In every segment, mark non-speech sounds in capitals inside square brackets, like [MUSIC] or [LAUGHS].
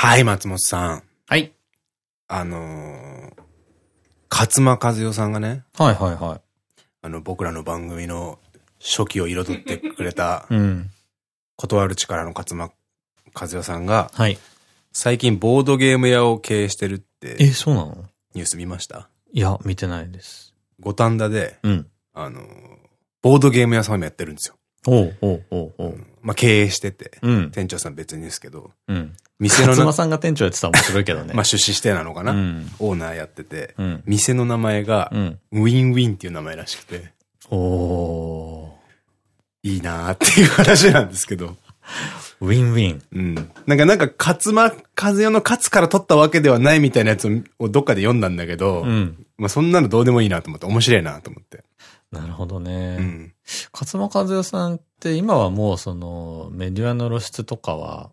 はい、松本さん。はい。あのー、勝間和代さんがね、はいはいはあの、僕らの番組の初期を彩ってくれたい。[LAUGHS] うん。断る力の勝間和代さんが、はい。最近ボードゲーム屋を経営してるってえ、そうなの？ニュース見ました？いや、見てないです。五反田で、うん。あのー、ボードゲーム屋さんもやってるんですよ。おうおうおうおう。まあ、経営してて、うん。店長さん別にですけど、うん。店のな、勝間さんが店長やってたら面白いけどね。[LAUGHS] まあ、出資してなのかな、うん。オーナーやってて、うん。店の名前がう、ん。ウィンウィンっていう名前らしくて、おー。いいなーっていう話なんですけど。[LAUGHS] ウィンウィン。うん。なんか、なんか、勝間和代の勝つから取ったわけではないみたいなやつをどっかで読んだんだけど、うん。まあそんなのどうでもいいなと思って、面白いなと思って。なるほどうね。ん。勝間和代さんって今はもうそのメディアの露出とかは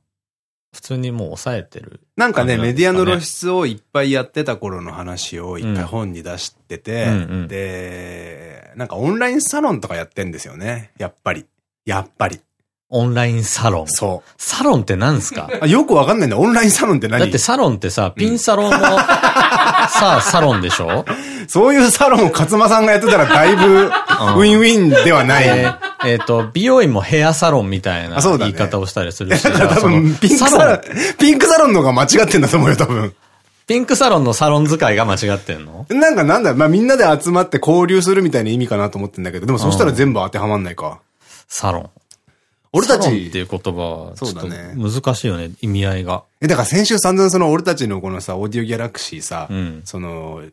普通にもう抑えてる。なんかね、メディアの露出をいっぱいやってた頃の話を一回本に出してて、うんうんで、なんかオンラインサロンとかやってんですよね。やっぱり。やっぱり。オンラインサロン。そサロンって何すか？よくわかんないんだよ。オンラインサロンって何？だってサロンってさ、ピンサロンの、さあ、サロンでしょ？そういうサロンを勝間さんがやってたらだいぶウィンウィンではない。えっと、美容院もヘアサロンみたいな言い方をしたりするし。だから多分、ピンクサロン、ピンクサロンの方が間違ってんだと思うよ、多分。ピンクサロンのサロン使いが間違ってんの？なんかなんだ、まあみんなで集まって交流するみたいな意味かなと思ってんだけど、でもそしたら全部当てはまんないか。サロン。俺たち。っていう言葉は、ちょっとそうだね難しいよね、意味合いが。え、だから先週散々その俺たちのこのさ、オーディオギャラクシーさ、うん。その、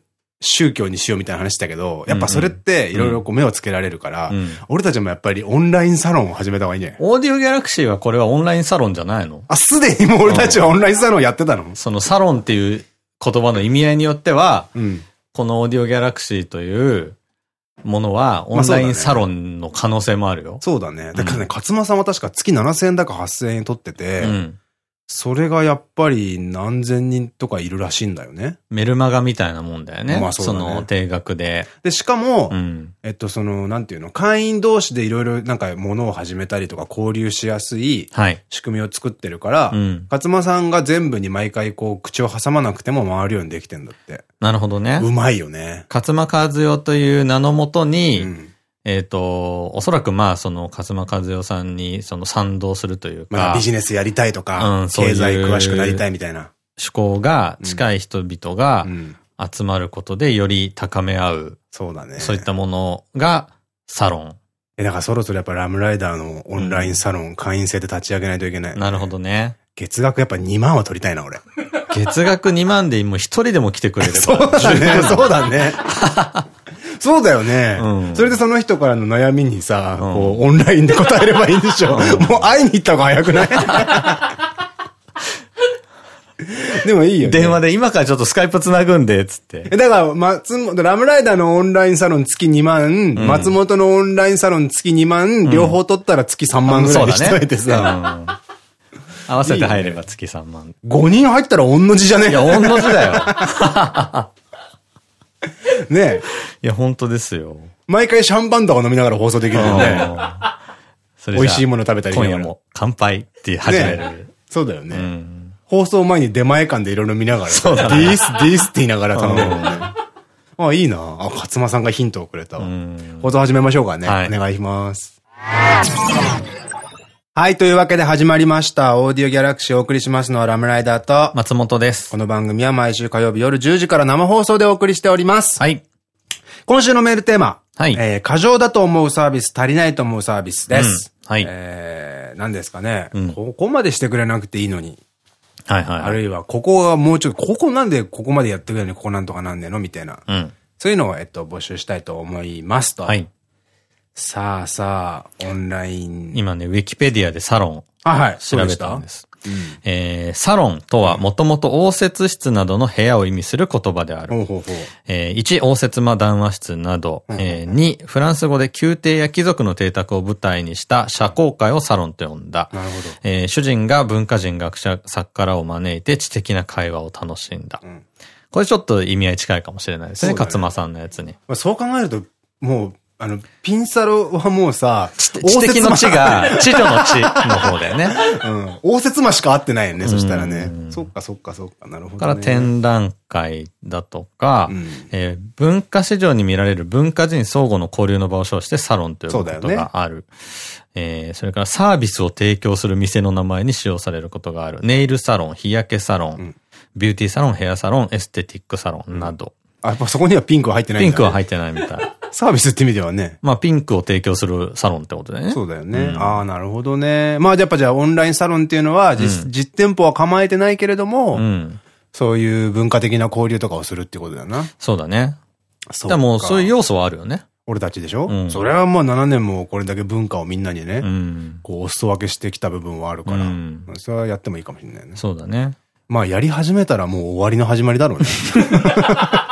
宗教にしようみたいな話したけど、やっぱそれっていろいろこう目をつけられるから、うん。俺たちもやっぱりオンラインサロンを始めた方がいいんじゃない？オーディオギャラクシーはこれはオンラインサロンじゃないの？あ、すでにもう俺たちはオンラインサロンやってたの？そのサロンっていう言葉の意味合いによっては、うん。このオーディオギャラクシーというものはオンラインサロンの可能性もあるよ。そうだね。だからね、勝間さんは確か月7000円だか8000円取ってて、うん。それがやっぱり何千人とかいるらしいんだよね。メルマガみたいなもんだよね。まあそうだねの定額で。で、しかも、うん。えっと、その、なんていうの、会員同士でいろいろなんか物を始めたりとか交流しやすいはい。仕組みを作ってるから、うん。勝間さんが全部に毎回こう、口を挟まなくても回るようにできてんだって。なるほどね。うまいよね。勝間和代という名のもとに、うん。えっと、おそらくまあ、その、勝間和代さんに、その、賛同するというかまあ、ビ、ジネスやりたいとか、うんそう経済詳しくなりたいみたいな。趣向が近い人々がうん。集まることで、より高め合う、そうだね。そういったものが、サロン。え、だからそろそろやっぱラムライダーのオンラインサロン、会員制で立ち上げないといけない。なるほどね。月額やっぱ2万は取りたいな、俺。月額2万でもう一人でも来てくれれば。[LAUGHS] そうだね。そうだね。そうだよね。うんそれでその人からの悩みにさ、うんこう、オンラインで答えればいいんでしょ。もう会いに行った方が早くない？[LAUGHS] でもいいよね。電話で今からちょっとスカイプ繋ぐんで、つって。えだから、松本、ラムライダーのオンラインサロン月2万、松本のオンラインサロン月2万、両方取ったら月3万ぐらいにしといてさ、うん [LAUGHS] 合わせて入れば月3万。5人入ったら御の字じゃね？いや、同じだよ。[LAUGHS] ねいや、本当ですよ。毎回シャンパンとか飲みながら放送できるよね。美味しいもの食べたり今夜も乾杯って始める。ねそうだよね。うん。放送前に出前館でいろいろ見ながらさ、そうだねディース、ディースって言いながら頼むもんね。あ、いいなあ、勝間さんがヒントをくれたわ。ん放送始めましょうかね。はいお願いします。はい、というわけで始まりました。オーディオギャラクシーをお送りしますのはラムライダーと、松本ですこ。の番組は毎週火曜日夜10時から生放送でお送りしております。はい。今週のメールテーマ。はいえー過剰だと思うサービス、足りないと思うサービスです。うんはいえー、何ですかね、うんここまでしてくれなくていいのに。はいはい。あるいは、ここがもうちょっと、ここなんでここまでやってくれるのにここなんとかなんねえのみたいな。うん。そういうのを、えっと、募集したいと思いますと。はい。さあさあ、オンライン。今ね、ウィキペディアでサロンあ、はい。調べたんです。えーサロンとはもともと応接室などの部屋を意味する言葉である。えー1、応接間談話室など、えー2、フランス語で宮廷や貴族の邸宅を舞台にした社交界をサロンと呼んだ。なるほど。えー主人が文化人、学者、作家らを招いて知的な会話を楽しんだ。んこれちょっと意味合い近いかもしれないですね、ね勝間さんのやつに。まあ、そう考えると、もう、あの、ピンサロはもうさ、知的の地が、地女の地の方だよね。うん。応接間しか合ってないよね、そしたらね。そっかそっかそっか、なるほど、ね。から展覧会だとか、うん、えー、文化市場に見られる文化人相互の交流の場を称してサロンということがある。ね、えー、それからサービスを提供する店の名前に使用されることがある。ネイルサロン、日焼けサロン、うん、ビューティーサロン、ヘアサロン、エステティックサロンなど。あ、やっぱそこにはピンクは入ってないんだ、ね、ピンクは入ってないみたい。サービスって意味ではね。まあ、ピンクを提供するサロンってことだよね。そうだよね。うん、ああ、なるほどね。まあ、やっぱじゃあオンラインサロンっていうのは、実、うん、実店舗は構えてないけれども、うん、そういう文化的な交流とかをするってことだよな。そうだね。そうでも、そういう要素はあるよね。俺たちでしょ、うん、それはまあ7年もこれだけ文化をみんなにね、うん、こうお裾分けしてきた部分はあるから、うん、それはやってもいいかもしれないね。そうだね。まあやり始めたらもう終わりの始まりだろうね。[LAUGHS]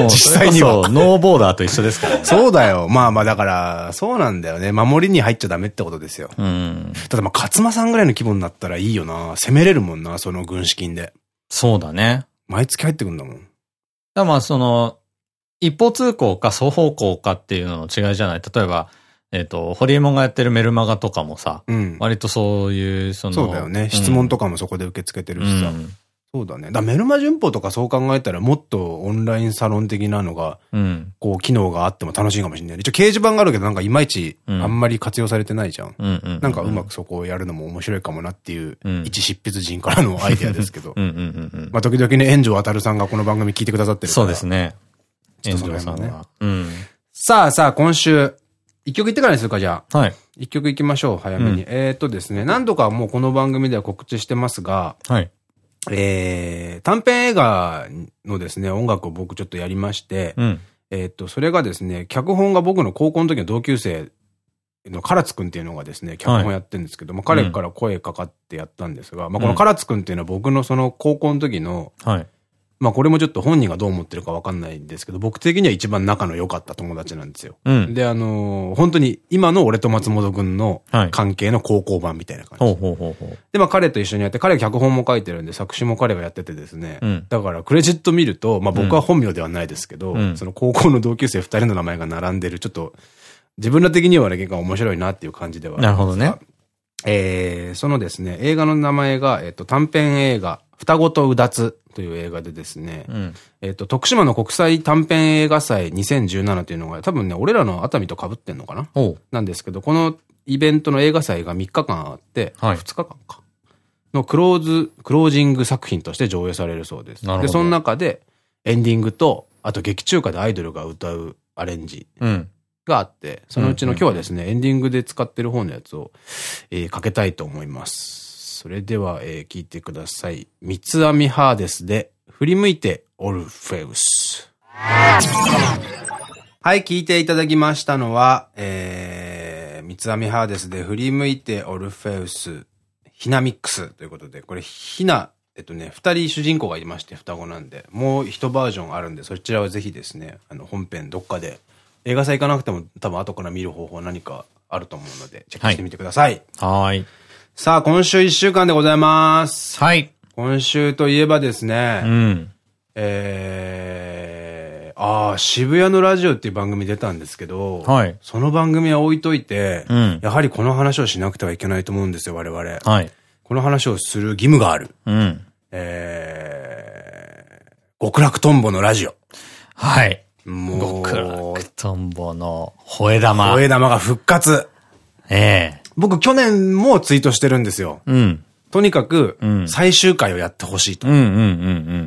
もう、実際には。ノーボーダーと一緒ですからね。そうだよ。まあまあだから、そうなんだよね。守りに入っちゃダメってことですよ。うん。ただまあ、勝間さんぐらいの規模になったらいいよな。攻めれるもんな、その軍資金で。そうだね。毎月入ってくんだもん。だまあ、その、一方通行か双方向かっていうのの違いじゃない？例えば、えっ、と、ホリエモンがやってるメルマガとかもさ、うん、割とそういう、その。そうだよね。質問とかもそこで受け付けてるしさ。うんそうだね。だメルマ旬報とかそう考えたらもっとオンラインサロン的なのが、うん、こう、機能があっても楽しいかもしれない。一応掲示板があるけどなんかいまいちあんまり活用されてないじゃん。なんかうまくそこをやるのも面白いかもなっていう、一執筆人からのアイデアですけど。まあ時々ね、炎上渡さんがこの番組聞いてくださってるから。そうですね。炎上さんね。うん、さあさあ、今週、一曲言ってからにするか、じゃあ。はい。一曲行きましょう、早めに。うん、えっとですね、何度かもうこの番組では告知してますが、はい。えー、短編映画のですね、音楽を僕ちょっとやりまして、うん、えっと、それがですね、脚本が僕の高校の時の同級生の唐津くんっていうのがですね、脚本やってるんですけど、はい、まあ彼から声かかってやったんですが、うん、まあこの唐津くんっていうのは僕のその高校の時の、はいまあこれもちょっと本人がどう思ってるかわかんないんですけど、僕的には一番仲の良かった友達なんですよ。うん、で、あのー、本当に今の俺と松本くんの関係の高校版みたいな感じ。で、まあ彼と一緒にやって、彼脚本も書いてるんで、作詞も彼がやっててですね。うん、だからクレジット見ると、まあ僕は本名ではないですけど、うん、その高校の同級生二人の名前が並んでる、ちょっと、自分ら的にはね、結構面白いなっていう感じではなるほどね。えー、そのですね、映画の名前が、えっと、短編映画、双子とうだつという映画でですね、うん、えっと、徳島の国際短編映画祭2017というのが、多分ね、俺らの熱海と被ってんのかな？なんですけど、このイベントの映画祭が3日間あって、はい、2日間か。のクローズ、クロージング作品として上映されるそうです。で、その中で、エンディングと、あと劇中歌でアイドルが歌うアレンジがあって、そのうちの今日はですね、エンディングで使ってる方のやつを、えー、かけたいと思います。それでは、えー、聞いてください。三つ編みハーデスで、振り向いてオルフェウス。はい、聞いていただきましたのは、えー、三つ編みハーデスで振り向いてオルフェウス、ヒナミックスということで、これ、ヒナ、えっとね、二人主人公がいまして、双子なんで、もう一バージョンあるんで、そちらはぜひですね、あの、本編どっかで、映画祭行かなくても多分後から見る方法何かあると思うので、チェックしてみてください。はい。さあ、今週一週間でございます。はい。今週といえばですね、うん。えー、ああ、渋谷のラジオっていう番組出たんですけど、はい。その番組は置いといて、うん。やはりこの話をしなくてはいけないと思うんですよ、我々。はい。この話をする義務がある。うん。えー、極楽とんぼのラジオ。はい。もう、極楽とんぼの吠え玉。吠え玉が復活。ええ僕去年もツイートしてるんですよ。うん。とにかく、最終回をやってほしいと。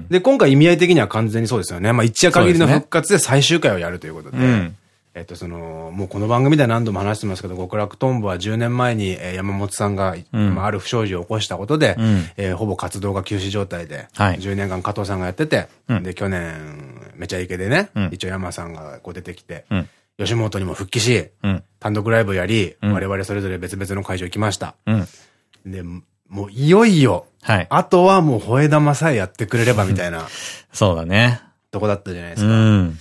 で、今回意味合い的には完全にそうですよね。まあ一夜限りの復活で最終回をやるということで。えっと、その、もうこの番組では何度も話してますけど、極楽とんぼは10年前に、えー、山本さんが、うん、ある不祥事を起こしたことで、うん、えー、ほぼ活動が休止状態で、はい、10年間加藤さんがやってて、うん、で、去年、めちゃイケでね、一応山さんがこう出てきて、吉本にも復帰し、うん、単独ライブやり、うん、我々それぞれ別々の会場行きました。うん、で、もういよいよ、はい、あとはもう吠え玉さえやってくれればみたいな。[LAUGHS] そうだね。とこだったじゃないですか。うん、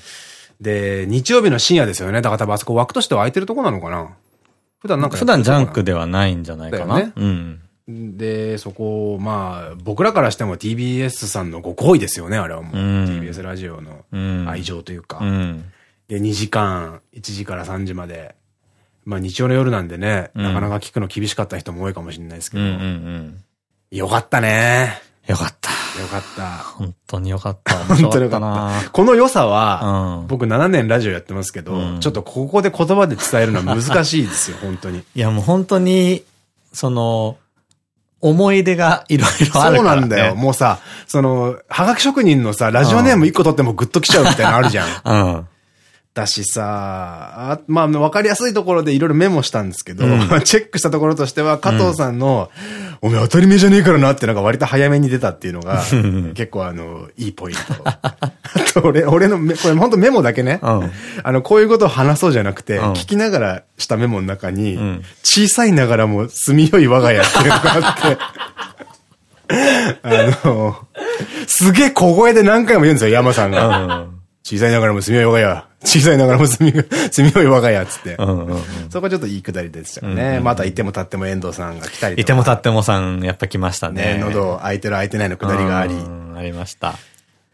で、日曜日の深夜ですよね。だから多分あそこ枠としては空いてるとこなのかな普段なんか普段ジャンクではないんじゃないかな。ね、うん。で、そこ、まあ、僕らからしても TBS さんのご好意ですよね、あれはもう。うん、TBS ラジオの愛情というか。うんで、2時間、1時から3時まで。まあ日曜の夜なんでね、うん、なかなか聞くの厳しかった人も多いかもしれないですけど。よかったね。よかった。よかった。本当によかった。[LAUGHS] 本当によかった。この良さは、うん、僕7年ラジオやってますけど、うん、ちょっとここで言葉で伝えるのは難しいですよ、[LAUGHS] 本当に。いやもう本当に、その、思い出がいろいろあるね、そうなんだよ。もうさ、その、はがき職人のさ、ラジオネーム1個取ってもグッときちゃうみたいなのあるじゃん。[LAUGHS] うん。だしさ、あまあ、わかりやすいところでいろいろメモしたんですけど、うん、[LAUGHS] チェックしたところとしては、加藤さんの、うん、お前当たり前じゃねえからなってのが割と早めに出たっていうのが、[LAUGHS] 結構あの、いいポイント。あ [LAUGHS] と俺、俺のこれ本当メモだけね、うん、あの、こういうことを話そうじゃなくて、聞きながらしたメモの中に、小さいながらも住みよい我が家っていうのがあって、あの、すげえ小声で何回も言うんですよ、山さんが。小さいながらも住みよい我が家。小さいながらも住み、[LAUGHS] 住みよい我が家っつって。そこちょっといいくだりですよね。またいても立っても遠藤さんが来たりいても立ってもさん、やっぱ来ましたね。ね、喉開いてる開いてないのくだりがあり。ありました。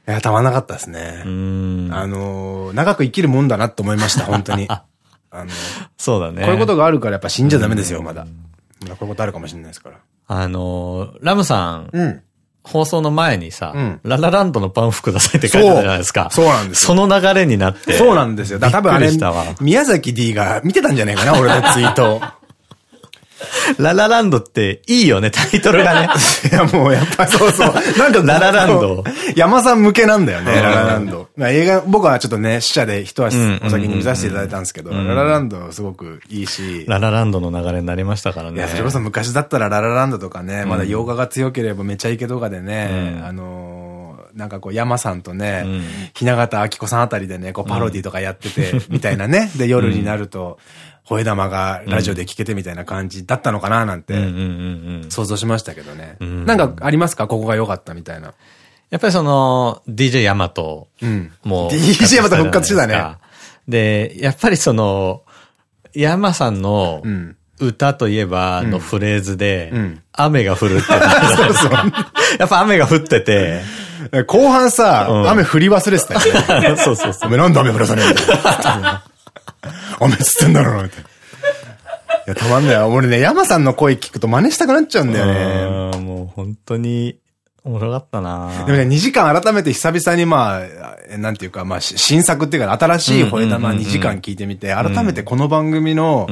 いや、たまんなかったですね。あの、長く生きるもんだなと思いました、本当に。[LAUGHS] あの、そうだね。こういうことがあるからやっぱ死んじゃダメですよ、まだ。こういうことあるかもしれないですから。あの、ラムさん。うん。放送の前にさ、うん、ララランドのパンフくださいって書いてたじゃないですか。そうなんですその流れになって。そうなんですよ。だ多分あれ、宮崎 D が見てたんじゃないかな、俺のツイート。[LAUGHS] ララランドっていいよね、タイトルがね。[LAUGHS] いや、もうやっぱそうそう。なんかララランド。山さん向けなんだよね、ララランド。映画、僕はちょっとね、死者で一足お先に見させていただいたんですけど、ララランドすごくいいし。ララランドの流れになりましたからね。いや、それこそ昔だったらララランドとかね、まだ洋画が強ければめちゃイケとかでね、あのなんかこう、山さんとね、雛形明子さんあたりでね、こう、パロディとかやってて、みたいなね。で、夜になると、[LAUGHS] 声玉がラジオで聞けてみたいな感じだったのかななんて、想像しましたけどね。なんかありますか？ここが良かったみたいな。やっぱりその、DJ ヤマトも、DJ ヤマト復活してたね。で、やっぱりその、ヤマさんの、歌といえばのフレーズで、雨が降るって。そうそう。やっぱ雨が降ってて。後半さ、雨降り忘れてたよね。[LAUGHS] そうそうそう。なんで雨降らさねえんだよ。雨つってんだろうって。いや、たまんないよ。俺ね、山さんの声聞くと真似したくなっちゃうんだよね。もう本当に、面白かったなでもね、2時間改めて久々にまあ、なんていうか、まあ、新作っていうか、新しい吠え玉2時間聞いてみて、改めてこの番組の、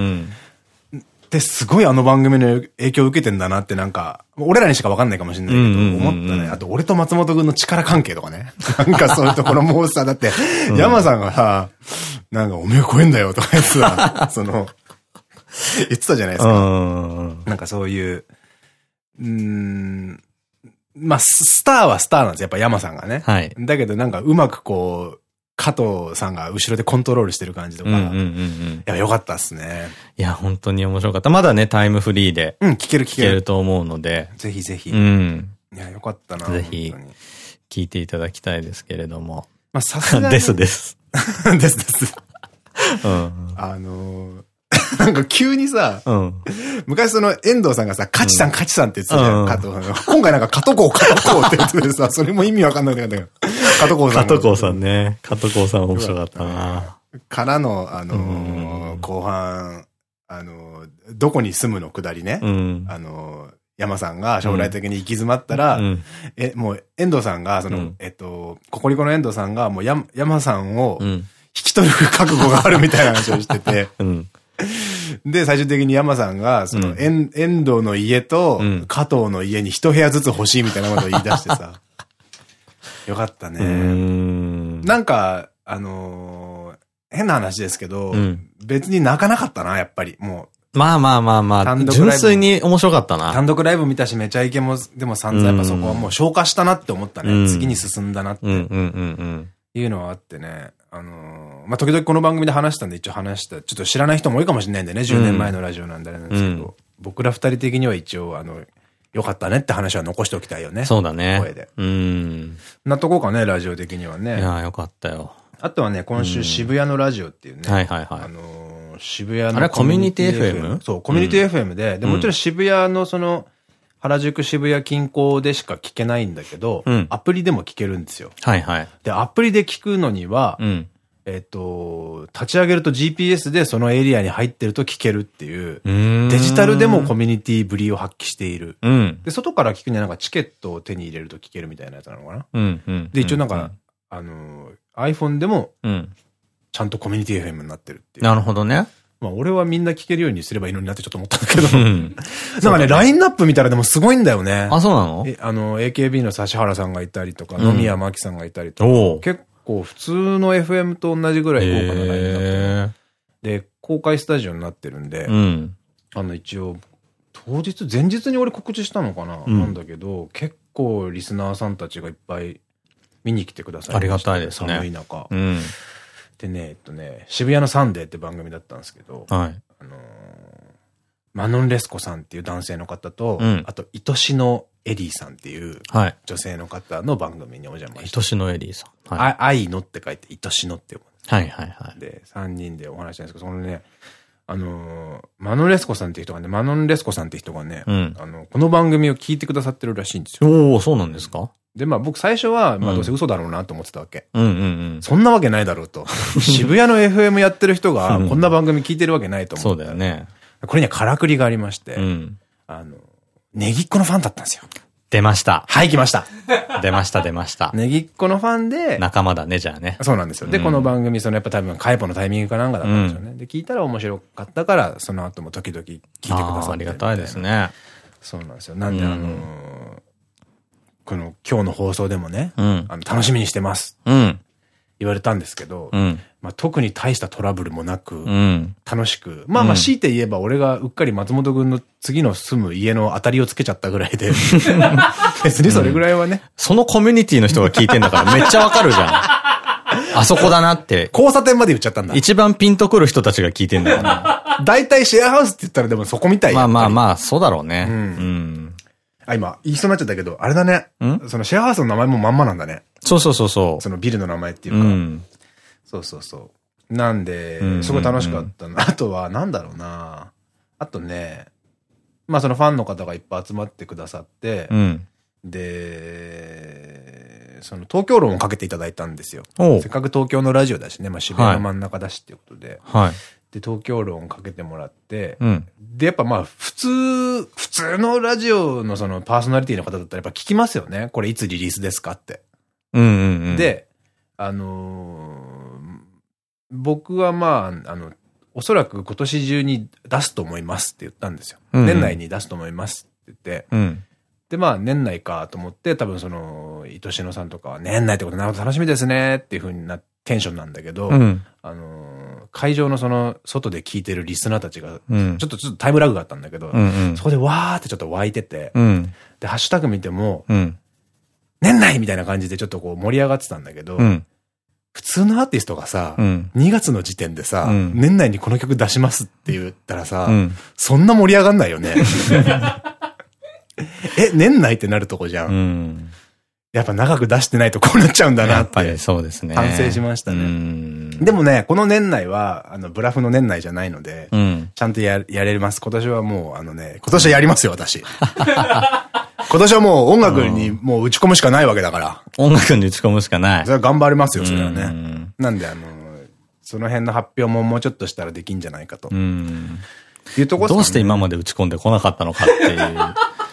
ってすごいあの番組の影響を受けてんだなってなんか、俺らにしかわかんないかもしれないけど、思ったね。あと俺と松本君の力関係とかね。なんかそういうところもさ、だって、[LAUGHS] 山さんがさ、なんかおめえ超えんだよとか言ってさ、[LAUGHS] その、言ってたじゃないですか。なんかそういう、うん、まあ、スターはスターなんですやっぱ山さんがね。はい。だけどなんかうまくこう、加藤さんが後ろでコントロールしてる感じとか。いや、よかったっすね。いや、本当に面白かった。まだね、タイムフリーで。うん、聞ける聞ける。聞けると思うので。ぜひぜひ。うん。いや、よかったな。ぜひ、聞いていただきたいですけれども。まあ、さすがですです。です [LAUGHS] です。うん。あのー、[LAUGHS] なんか急にさ、うん、昔その遠藤さんがさ、カチさん、カチさんって言ってたじゃん、加藤さん。今回なんか加藤校、加藤校って言っててさ、それも意味わかんないんだけど、加藤校さん。加藤校さんね。加藤校さん面白かったな。からの、あの後半、あのどこに住むのくだりね。あの山さんが将来的に行き詰まったら、え、もう遠藤さんが、その、えっと、ココリコの遠藤さんが、もう山さんを引き取る覚悟があるみたいな話をしてて、[LAUGHS] で、最終的に山さんが、その、遠藤の家と、加藤の家に一部屋ずつ欲しいみたいなことを言い出してさ。よかったね。なんか、あのー、変な話ですけど、うん、別に泣かなかったな、やっぱり。もう。まあまあまあまあ、単独純粋に面白かったな。単独ライブ見たし、めちゃイケも、でも散々やっぱそこはもう消化したなって思ったね。うん、次に進んだなって。いうのはあってね。あのー、まあ、時々この番組で話したんで一応話した。ちょっと知らない人も多いかもしれないんでね、10年前のラジオなんであれなんですけど、うん、僕ら二人的には一応、あの、よかったねって話は残しておきたいよね。そうだね。声で。うん。なっとこうかね、ラジオ的にはね。いやよかったよ。あとはね、今週渋谷のラジオっていうね。はいはいはい。あのー、渋谷の。あれコミュニティ FM? そう、コミュニティ FM で、で、もちろん渋谷のその、原宿渋谷近郊でしか聞けないんだけど、うん、アプリでも聞けるんですよ。はいはい。で、アプリで聞くのには、うん、えっと、立ち上げると GPS でそのエリアに入ってると聞けるっていう、デジタルでもコミュニティぶりを発揮している。うん、で、外から聞くにはなんかチケットを手に入れると聞けるみたいなやつなのかな。で、一応なんか、あの、iPhone でも、ちゃんとコミュニティ FM になってるっていう。なるほどね。まあ俺はみんな聞けるようにすればいいのになってちょっと思ったんだけど。うん、なんかね、ラインナップ見たらでもすごいんだよね。あ、そうなの？あの、AKB の指原さんがいたりとか、野宮真紀さんがいたりとか、結構普通の FM と同じぐらい豪華なラインナップ。で、公開スタジオになってるんで、うん、あの一応、当日、前日に俺告知したのかな、うん、なんだけど、結構リスナーさんたちがいっぱい見に来てくださいありがたいですね。寒い中。うん、でね、えっとね、渋谷のサンデーって番組だったんですけど、はい、あのー、マノン・レスコさんっていう男性の方と、うん、あと、愛しのエリーさんっていう女性の方の番組にお邪魔して。愛しのエリーさん。はい、愛のって書いて、愛しのって読む。はいはいはい。で、3人でお話したんですけど、そのね、あのー、マノン・レスコさんっていう人がね、マノン・レスコさんって人がね、うん、あの、この番組を聞いてくださってるらしいんですよ。おおそうなんですか？で、まあ僕最初は、まあどうせ嘘だろうなと思ってたわけ。そんなわけないだろうと。[LAUGHS] 渋谷の FM やってる人が、こんな番組聞いてるわけないと思って。そうだよね。これにはからくりがありまして、うん、あの、ネギっ子のファンだったんですよ。出ました。はい、来ました。出ました、出ました。[LAUGHS] ネギっ子のファンで。仲間だね、じゃあね。そうなんですよ。で、この番組、そのやっぱ多分、カイポのタイミングかなんかだったんですよね。で、聞いたら面白かったから、その後も時々聞いてくださって。ありがたいですね。そうなんですよ。なんで、あのこの今日の放送でもね、あの楽しみにしてます。言われたんですけど、まあ、特に大したトラブルもなく、楽しく、まあまあ強いて言えば俺がうっかり松本君の次の住む家の当たりをつけちゃったぐらいで、[LAUGHS] 別にそれぐらいはね、そのコミュニティの人が聞いてんだからめっちゃわかるじゃん。[LAUGHS] あそこだなって。交差点まで言っちゃったんだ。一番ピンとくる人たちが聞いてんだから。大体シェアハウスって言ったらでもそこみたいまあまあまあ、そうだろうね。うん。あ、今、言いそうになっちゃったけど、あれだね。そのシェアハウスの名前もまんまなんだね。そうそうそうそう。そのビルの名前っていうか。うん、そうそうそう。なんで、すごい楽しかったな。あとは、なんだろうな。あとね、まあそのファンの方がいっぱい集まってくださって、うん、で、その東京論をかけていただいたんですよ。せっかく東京のラジオだしね、まあ渋谷の真ん中だしっていうことで。はい。で、東京論かけてもらって、うん、で、やっぱまあ、普通、普通のラジオのそのパーソナリティの方だったらやっぱ聞きますよね。これいつリリースですかって。で、あのー、僕はまあ、あの、おそらく今年中に出すと思いますって言ったんですよ。うん。うん、年内に出すと思いますって言って、うん、で、まあ、年内かと思って、多分その、愛しのさんとかは、年内ってことなるほど楽しみですねっていうふうにな、テンションなんだけど、うん、あのー会場のその、外で聞いてるリスナーたちが、ちょっとちょっとタイムラグがあったんだけど、そこでわーってちょっと湧いてて、で、ハッシュタグ見ても、年内みたいな感じでちょっとこう盛り上がってたんだけど、普通のアーティストがさ、2月の時点でさ、年内にこの曲出しますって言ったらさ、そんな盛り上がんないよね。[LAUGHS] え、年内ってなるとこじゃん。やっぱ長く出してないとこうなっちゃうんだなって。やっぱりそうですね。反省しましたね。でもね、この年内は、あの、ブラフの年内じゃないので、うん、ちゃんとや、やれます。今年はもう、あのね、今年はやりますよ、私。[LAUGHS] 今年はもう音楽にもう打ち込むしかないわけだから。音楽に打ち込むしかない。それは頑張りますよ、それはね。なんで、あの、その辺の発表ももうちょっとしたらできんじゃないかと。いうとこどうして今まで打ち込んでこなかったのかっていう。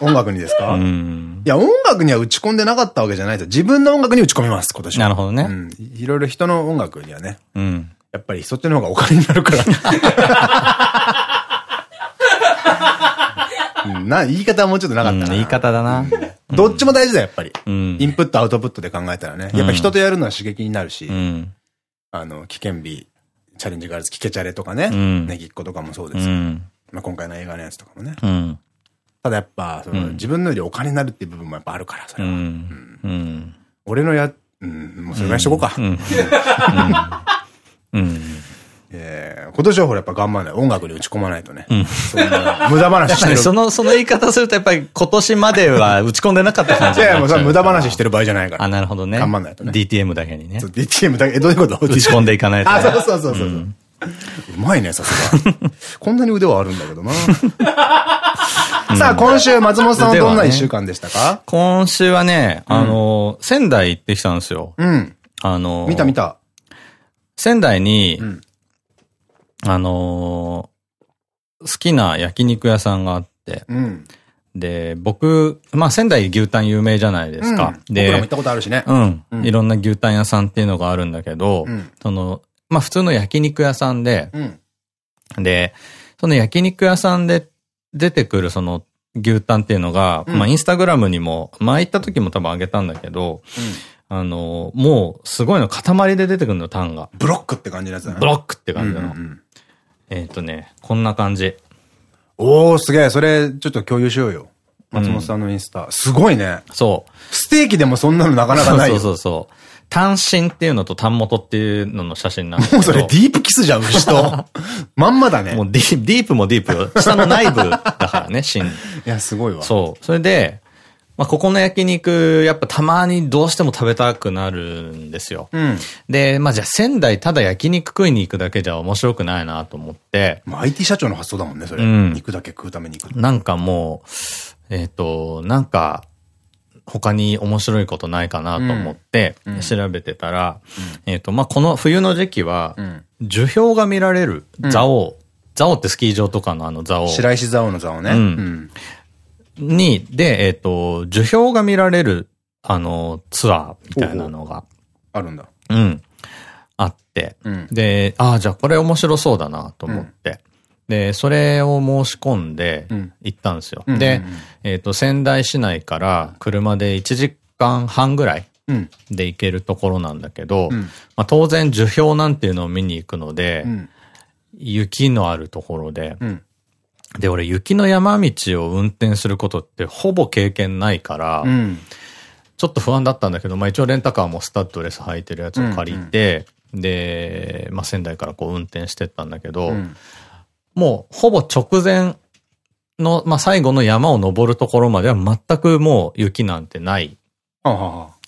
[LAUGHS] 音楽にですか？いや、音楽には打ち込んでなかったわけじゃないですよ。自分の音楽に打ち込みます、今年なるほどね。うん。いろいろ人の音楽にはね。うん。やっぱりそっちの方がお金になるから。[LAUGHS] な、言い方はもうちょっとなかったな。言い方だな。どっちも大事だよ、やっぱり。インプット、アウトプットで考えたらね。やっぱ人とやるのは刺激になるし、あの、危険日、チャレンジガールズ、キケチャレとかね、ネギっ子とかもそうですまあ今回の映画のやつとかもね。ただやっぱ、その、自分のよりお金になるっていう部分もやっぱあるから、それは。俺のや、うん、もうそれぐらいしとこうか。うん。え今年はほらやっぱ頑張らない。音楽に打ち込まないとね。うん、無駄話してる。[LAUGHS] その、その言い方するとやっぱり今年までは打ち込んでなかった感じ。いやいや、もうそれ無駄話してる場合じゃないから。あ、なるほどね。頑張らないとね。DTM だけにね。DTM だけ、え、どういうこと？[LAUGHS] 打ち込んでいかないと、あ、そうそうそうそう。うまいね、さすが。[LAUGHS] こんなに腕はあるんだけどな。さあ、今週、松本さんはどんな一週間でしたか？今週はね、あの、仙台行ってきたんですよ。うん。あの、見た見た。仙台に、うん、あのー、好きな焼肉屋さんがあって、うん、で、僕、まあ仙台牛タン有名じゃないですか。うん、で、僕らも行ったことあるしね。うん。いろんな牛タン屋さんっていうのがあるんだけど、その、まあ普通の焼肉屋さんで、で、その焼肉屋さんで出てくるその牛タンっていうのが、まあインスタグラムにも、前行った時も多分あげたんだけど、あの、もう、すごいの塊で出てくるの、タンが。ブロックって感じのやつだね。ブロックって感じの。えっとね、こんな感じ。おー、すげえ。それ、ちょっと共有しようよ。松本さんのインスタ。うん、すごいね。そう。ステーキでもそんなのなかなかないよ。そうそうそう。単身っていうのと単元っていうのの写真なんもうそれディープキスじゃん、牛と。[LAUGHS] まんまだね。もうディディープもディープよ。下の内部だからね、芯。いや、すごいわ。そう。それで、まあ、ここの焼肉、やっぱたまにどうしても食べたくなるんですよ。うん、で、まあ、じゃあ仙台ただ焼肉食いに行くだけじゃ面白くないなと思って。まあ、IT 社長の発想だもんね、それ。うん、肉だけ食うために行く。なんかもう、えっ、ー、と、なんか、他に面白いことないかなと思って調べてたら、えっと、まあ、この冬の時期は、樹氷が見られる蔵王。蔵王ってスキー場とかのあの蔵王。白石蔵王の蔵王ね。うん。に、で、えっ、と、樹氷が見られる、あの、ツアーみたいなのが。あるんだ。うん。あって。うん、で、ああ、じゃあこれ面白そうだなと思って。で、それを申し込んで行ったんですよ。で、えっと、仙台市内から車で1時間半ぐらいで行けるところなんだけど、うん、まあ、当然樹氷なんていうのを見に行くので、うん、雪のあるところで、うん、で、俺雪の山道を運転することってほぼ経験ないから、ちょっと不安だったんだけど、まあ一応レンタカーもスタッドレス履いてるやつを借りて、で、まあ仙台からこう運転してったんだけど、もうほぼ直前の、まあ、最後の山を登るところまでは全くもう雪なんてない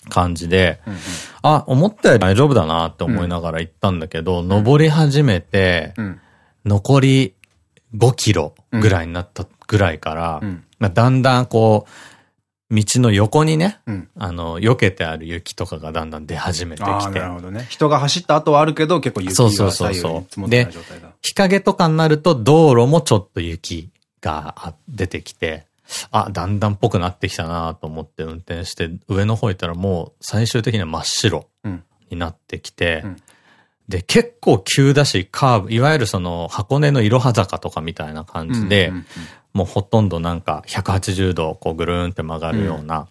感じで、あ、思ったより大丈夫だなって思いながら行ったんだけど、うん、登り始めて、残り5キロぐらいになったぐらいから、まあ、だんだんこう、道の横にね、うん、あの、避けてある雪とかがだんだん出始めてきて。なるほどね。人が走った後はあるけど、結構雪が左右に積もってない状態だ。で、日陰とかになると道路もちょっと雪が出てきて、あ、だんだんっぽくなってきたなと思って運転して、上の方行ったらもう最終的には真っ白になってきて、うん、で、結構急だし、カーブ、いわゆるその箱根のいろは坂とかみたいな感じで、もうほとんどなんか180度こうぐるーんって曲がるような、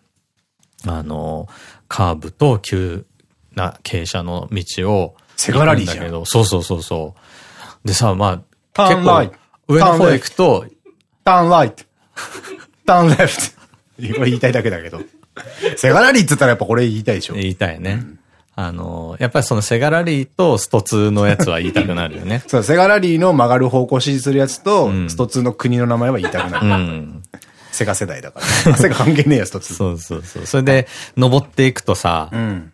うん、あの、カーブと急な傾斜の道を。セガラリーじゃん。そうそうそうそう。でさ、まあ、結構上の方行くと、ターンライト。ターンレフト。[LAUGHS] これ言いたいだけだけど。セガラリーって言ったらやっぱこれ言いたいでしょ。言いたいね。うんあの、やっぱりそのセガラリーとスト2のやつは言いたくなるよね。[LAUGHS] そう、セガラリーの曲がる方向指示するやつと、うん、スト2の国の名前は言いたくなる。うん、セガ世代だから。セガ関係ねえや、スト2。そうそうそう。それで、登っていくとさ、うん、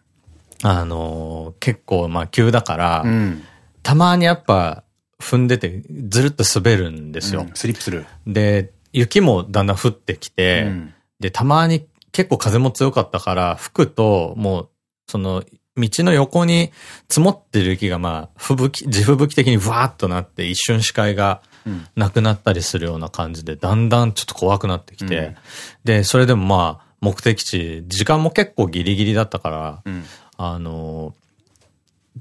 あの、結構まあ急だから、うん、たまにやっぱ踏んでてずるっと滑るんですよ。スリップする。で、雪もだんだん降ってきて、で、たまに結構風も強かったから、吹くともう、その、道の横に積もってる雪がまあ、吹雪、地吹雪的にわーっとなって一瞬視界がなくなったりするような感じで、だんだんちょっと怖くなってきて、うん、で、それでもまあ、目的地、時間も結構ギリギリだったから、うん、あの、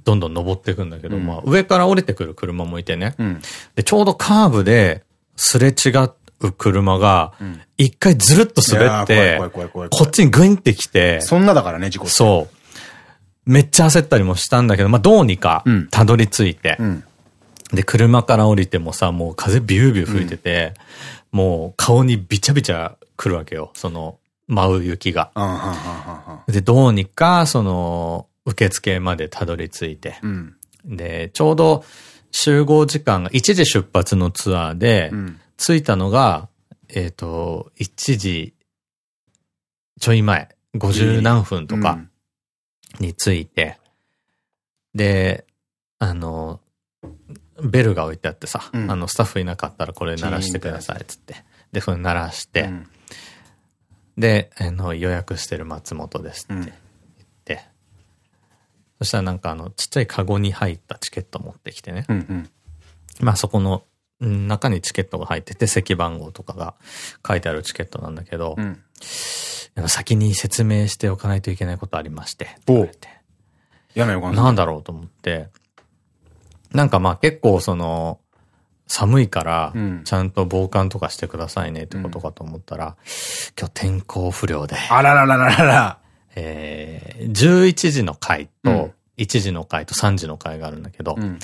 どんどん登っていくんだけど、うん、まあ、上から降りてくる車もいてね、で、ちょうどカーブですれ違う車が、一回ずるっと滑って、こっちにグインってきて、そんなだからね、事故そう。めっちゃ焦ったりもしたんだけど、まあどうにかたどり着いて、うん、で、車から降りてもさ、もう風ビュービュー吹いてて、うん、もう顔にびちゃびちゃ来るわけよ、その、舞う雪が。で、どうにか、その、受付までたどり着いて、うん、で、ちょうど集合時間が1時出発のツアーで、着いたのが、えっと、1時ちょい前、50何分とか、について、で、あの、ベルが置いてあってさ、うん、あの、スタッフいなかったらこれ鳴らしてください、つって。で、それ鳴らして、うん、で、あの、予約してる松本ですって言って、そしたらなんかあの、ちっちゃいカゴに入ったチケット持ってきてね。うんうん、まあそこの中にチケットが入ってて、席番号とかが書いてあるチケットなんだけど、うん、先に説明しておかないといけないことありまして。おやめようかな。なんだろうと思って。なんかまあ結構その、寒いから、ちゃんと防寒とかしてくださいねってことかと思ったら、うん、今日天候不良で。あらららららら。えー、11時の回と、1時の回と3時の回があるんだけど、うん、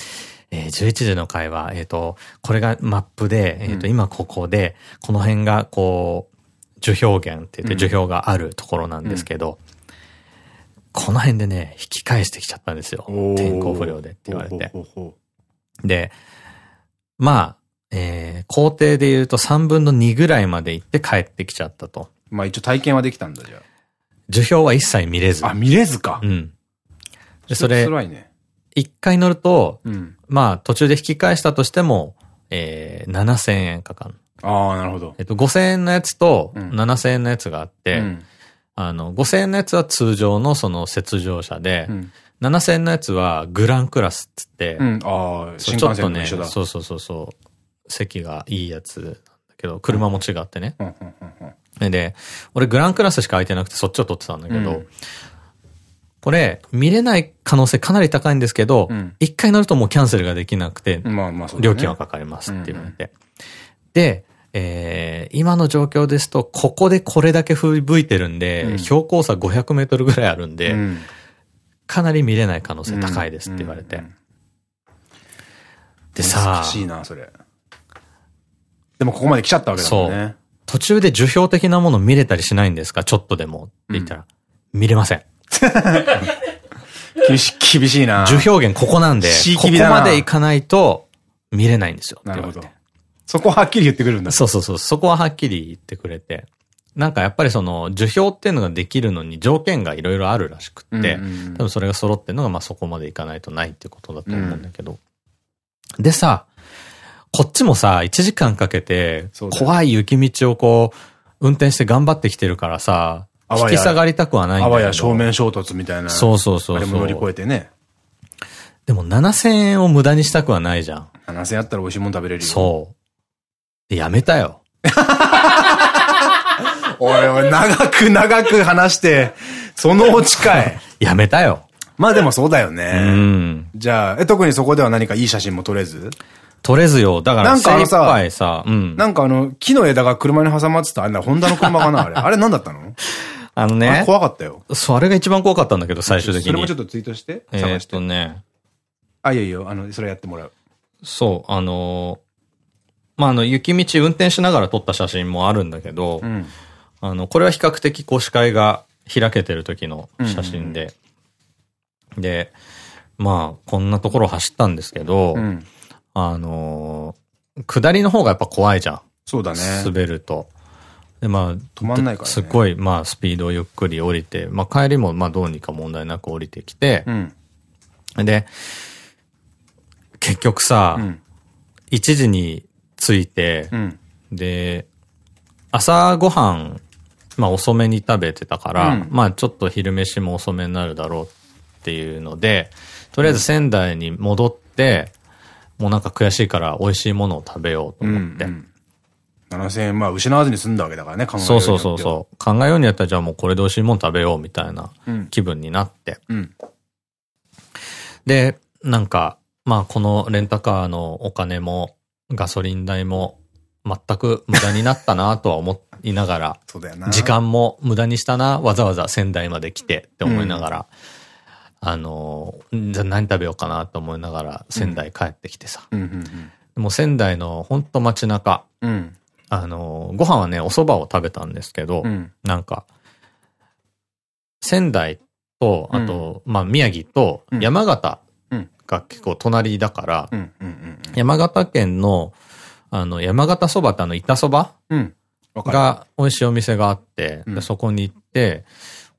えー、11時の回は、えっ、ー、と、これがマップで、えっ、ー、と、今ここで、この辺がこう、樹氷原って言って樹氷があるところなんですけど、この辺でね、引き返してきちゃったんですよ。天候不良でって言われて。で、まあ、えー、工程で言うと3分の2ぐらいまで行って帰ってきちゃったと。まあ一応体験はできたんだじゃあ。樹氷は一切見れず。あ、見れずか。うん。で、それ、辛いね。一回乗ると、うん、まあ途中で引き返したとしても、えー、7000円かかる。ああ、なるほど。えっと、5000円のやつと7000円のやつがあって、うん、あの、5000円のやつは通常のその雪上車で、うん、7000円のやつはグランクラスっつって、うん、ああ、ちょっとね、そうそうそうそう、席がいいやつなんだけど、車も違ってね。で、俺グランクラスしか空いてなくてそっちを取ってたんだけど、これ、見れない可能性かなり高いんですけど、一、回乗るともうキャンセルができなくて、まあまあ料金はかかりますって言われて。で、えー、今の状況ですと、ここでこれだけ吹いてるんで、うん、標高差500メートルぐらいあるんで、うん、かなり見れない可能性高いですって言われて。でさ、難しいな、それ。でもここまで来ちゃったわけだもんね。途中で樹氷的なもの見れたりしないんですか？ちょっとでも。って言ったら、うん、見れません。[LAUGHS] 厳しい、厳しいな。樹氷源ここなんで、ここまで行かないと見れないんですよ。なるほど。そこははっきり言ってくるんだ。そうそうそう。そこははっきり言ってくれて。なんかやっぱりその、樹氷っていうのができるのに条件がいろいろあるらしくって、多分それが揃ってるのがまあそこまでいかないとないってことだと思うんだけど。うん、でさ、こっちもさ、1時間かけて、怖い雪道をこう、運転して頑張ってきてるからさ、引き下がりたくはないんだけど。あわや正面衝突みたいな。そうそうそう。あれも乗り越えてね。でも7000円を無駄にしたくはないじゃん。7000円あったら美味しいもん食べれるよ。そう。やめたよ。お [LAUGHS] いおい、長く長く話して、そのうちかい。[LAUGHS] やめたよ。まあでもそうだよね。うん。じゃあ、え、特にそこでは何かいい写真も撮れず？撮れずよ。だから、なんかあのさ、さうん、なんかあの、木の枝が車に挟まってた、あれホンダの車かなあれ。あれ何だったの？あのね。怖かったよ。そう、あれが一番怖かったんだけど、最終的に。それもちょっとツイートして、探して。えっとね。あ、いやいや、あの、それやってもらう。そう、あのまあ、あの、雪道運転しながら撮った写真もあるんだけど、うん、あの、これは比較的こう視界が開けてる時の写真で、で、まあ、こんなところ走ったんですけど、うん、あの下りの方がやっぱ怖いじゃん。そうだね。滑ると。で、まあ、止まんないから、ね、すごい、まあ、スピードをゆっくり降りて、まあ、帰りも、まあ、どうにか問題なく降りてきて、うん、で、結局さ、うん、1時に着いて、うん、で、朝ごはん、まあ遅めに食べてたから、うん、まあちょっと昼飯も遅めになるだろうっていうので、とりあえず仙台に戻って、もうなんか悔しいから美味しいものを食べようと思って。うんうん7000円、まあ失わずに済んだわけだからね、考えそうそうそうそう。考えようにやったらじゃあもうこれで美味しいもの食べようみたいな気分になって。うん、で、なんか、まあこのレンタカーのお金もガソリン代も全く無駄になったなとは思いながら。[LAUGHS] 時間も無駄にしたな、わざわざ仙台まで来てって思いながら、あの、じゃあ何食べようかなと思いながら仙台帰ってきてさ。もう仙台のほんと街中、うん、あの、ご飯はね、お蕎麦を食べたんですけど、うん、なんか、仙台と、あと、うん、まあ宮城と山形が結構隣だから、山形県の、あの、山形そばってあの、板そばが美味しいお店があって、でそこに行って、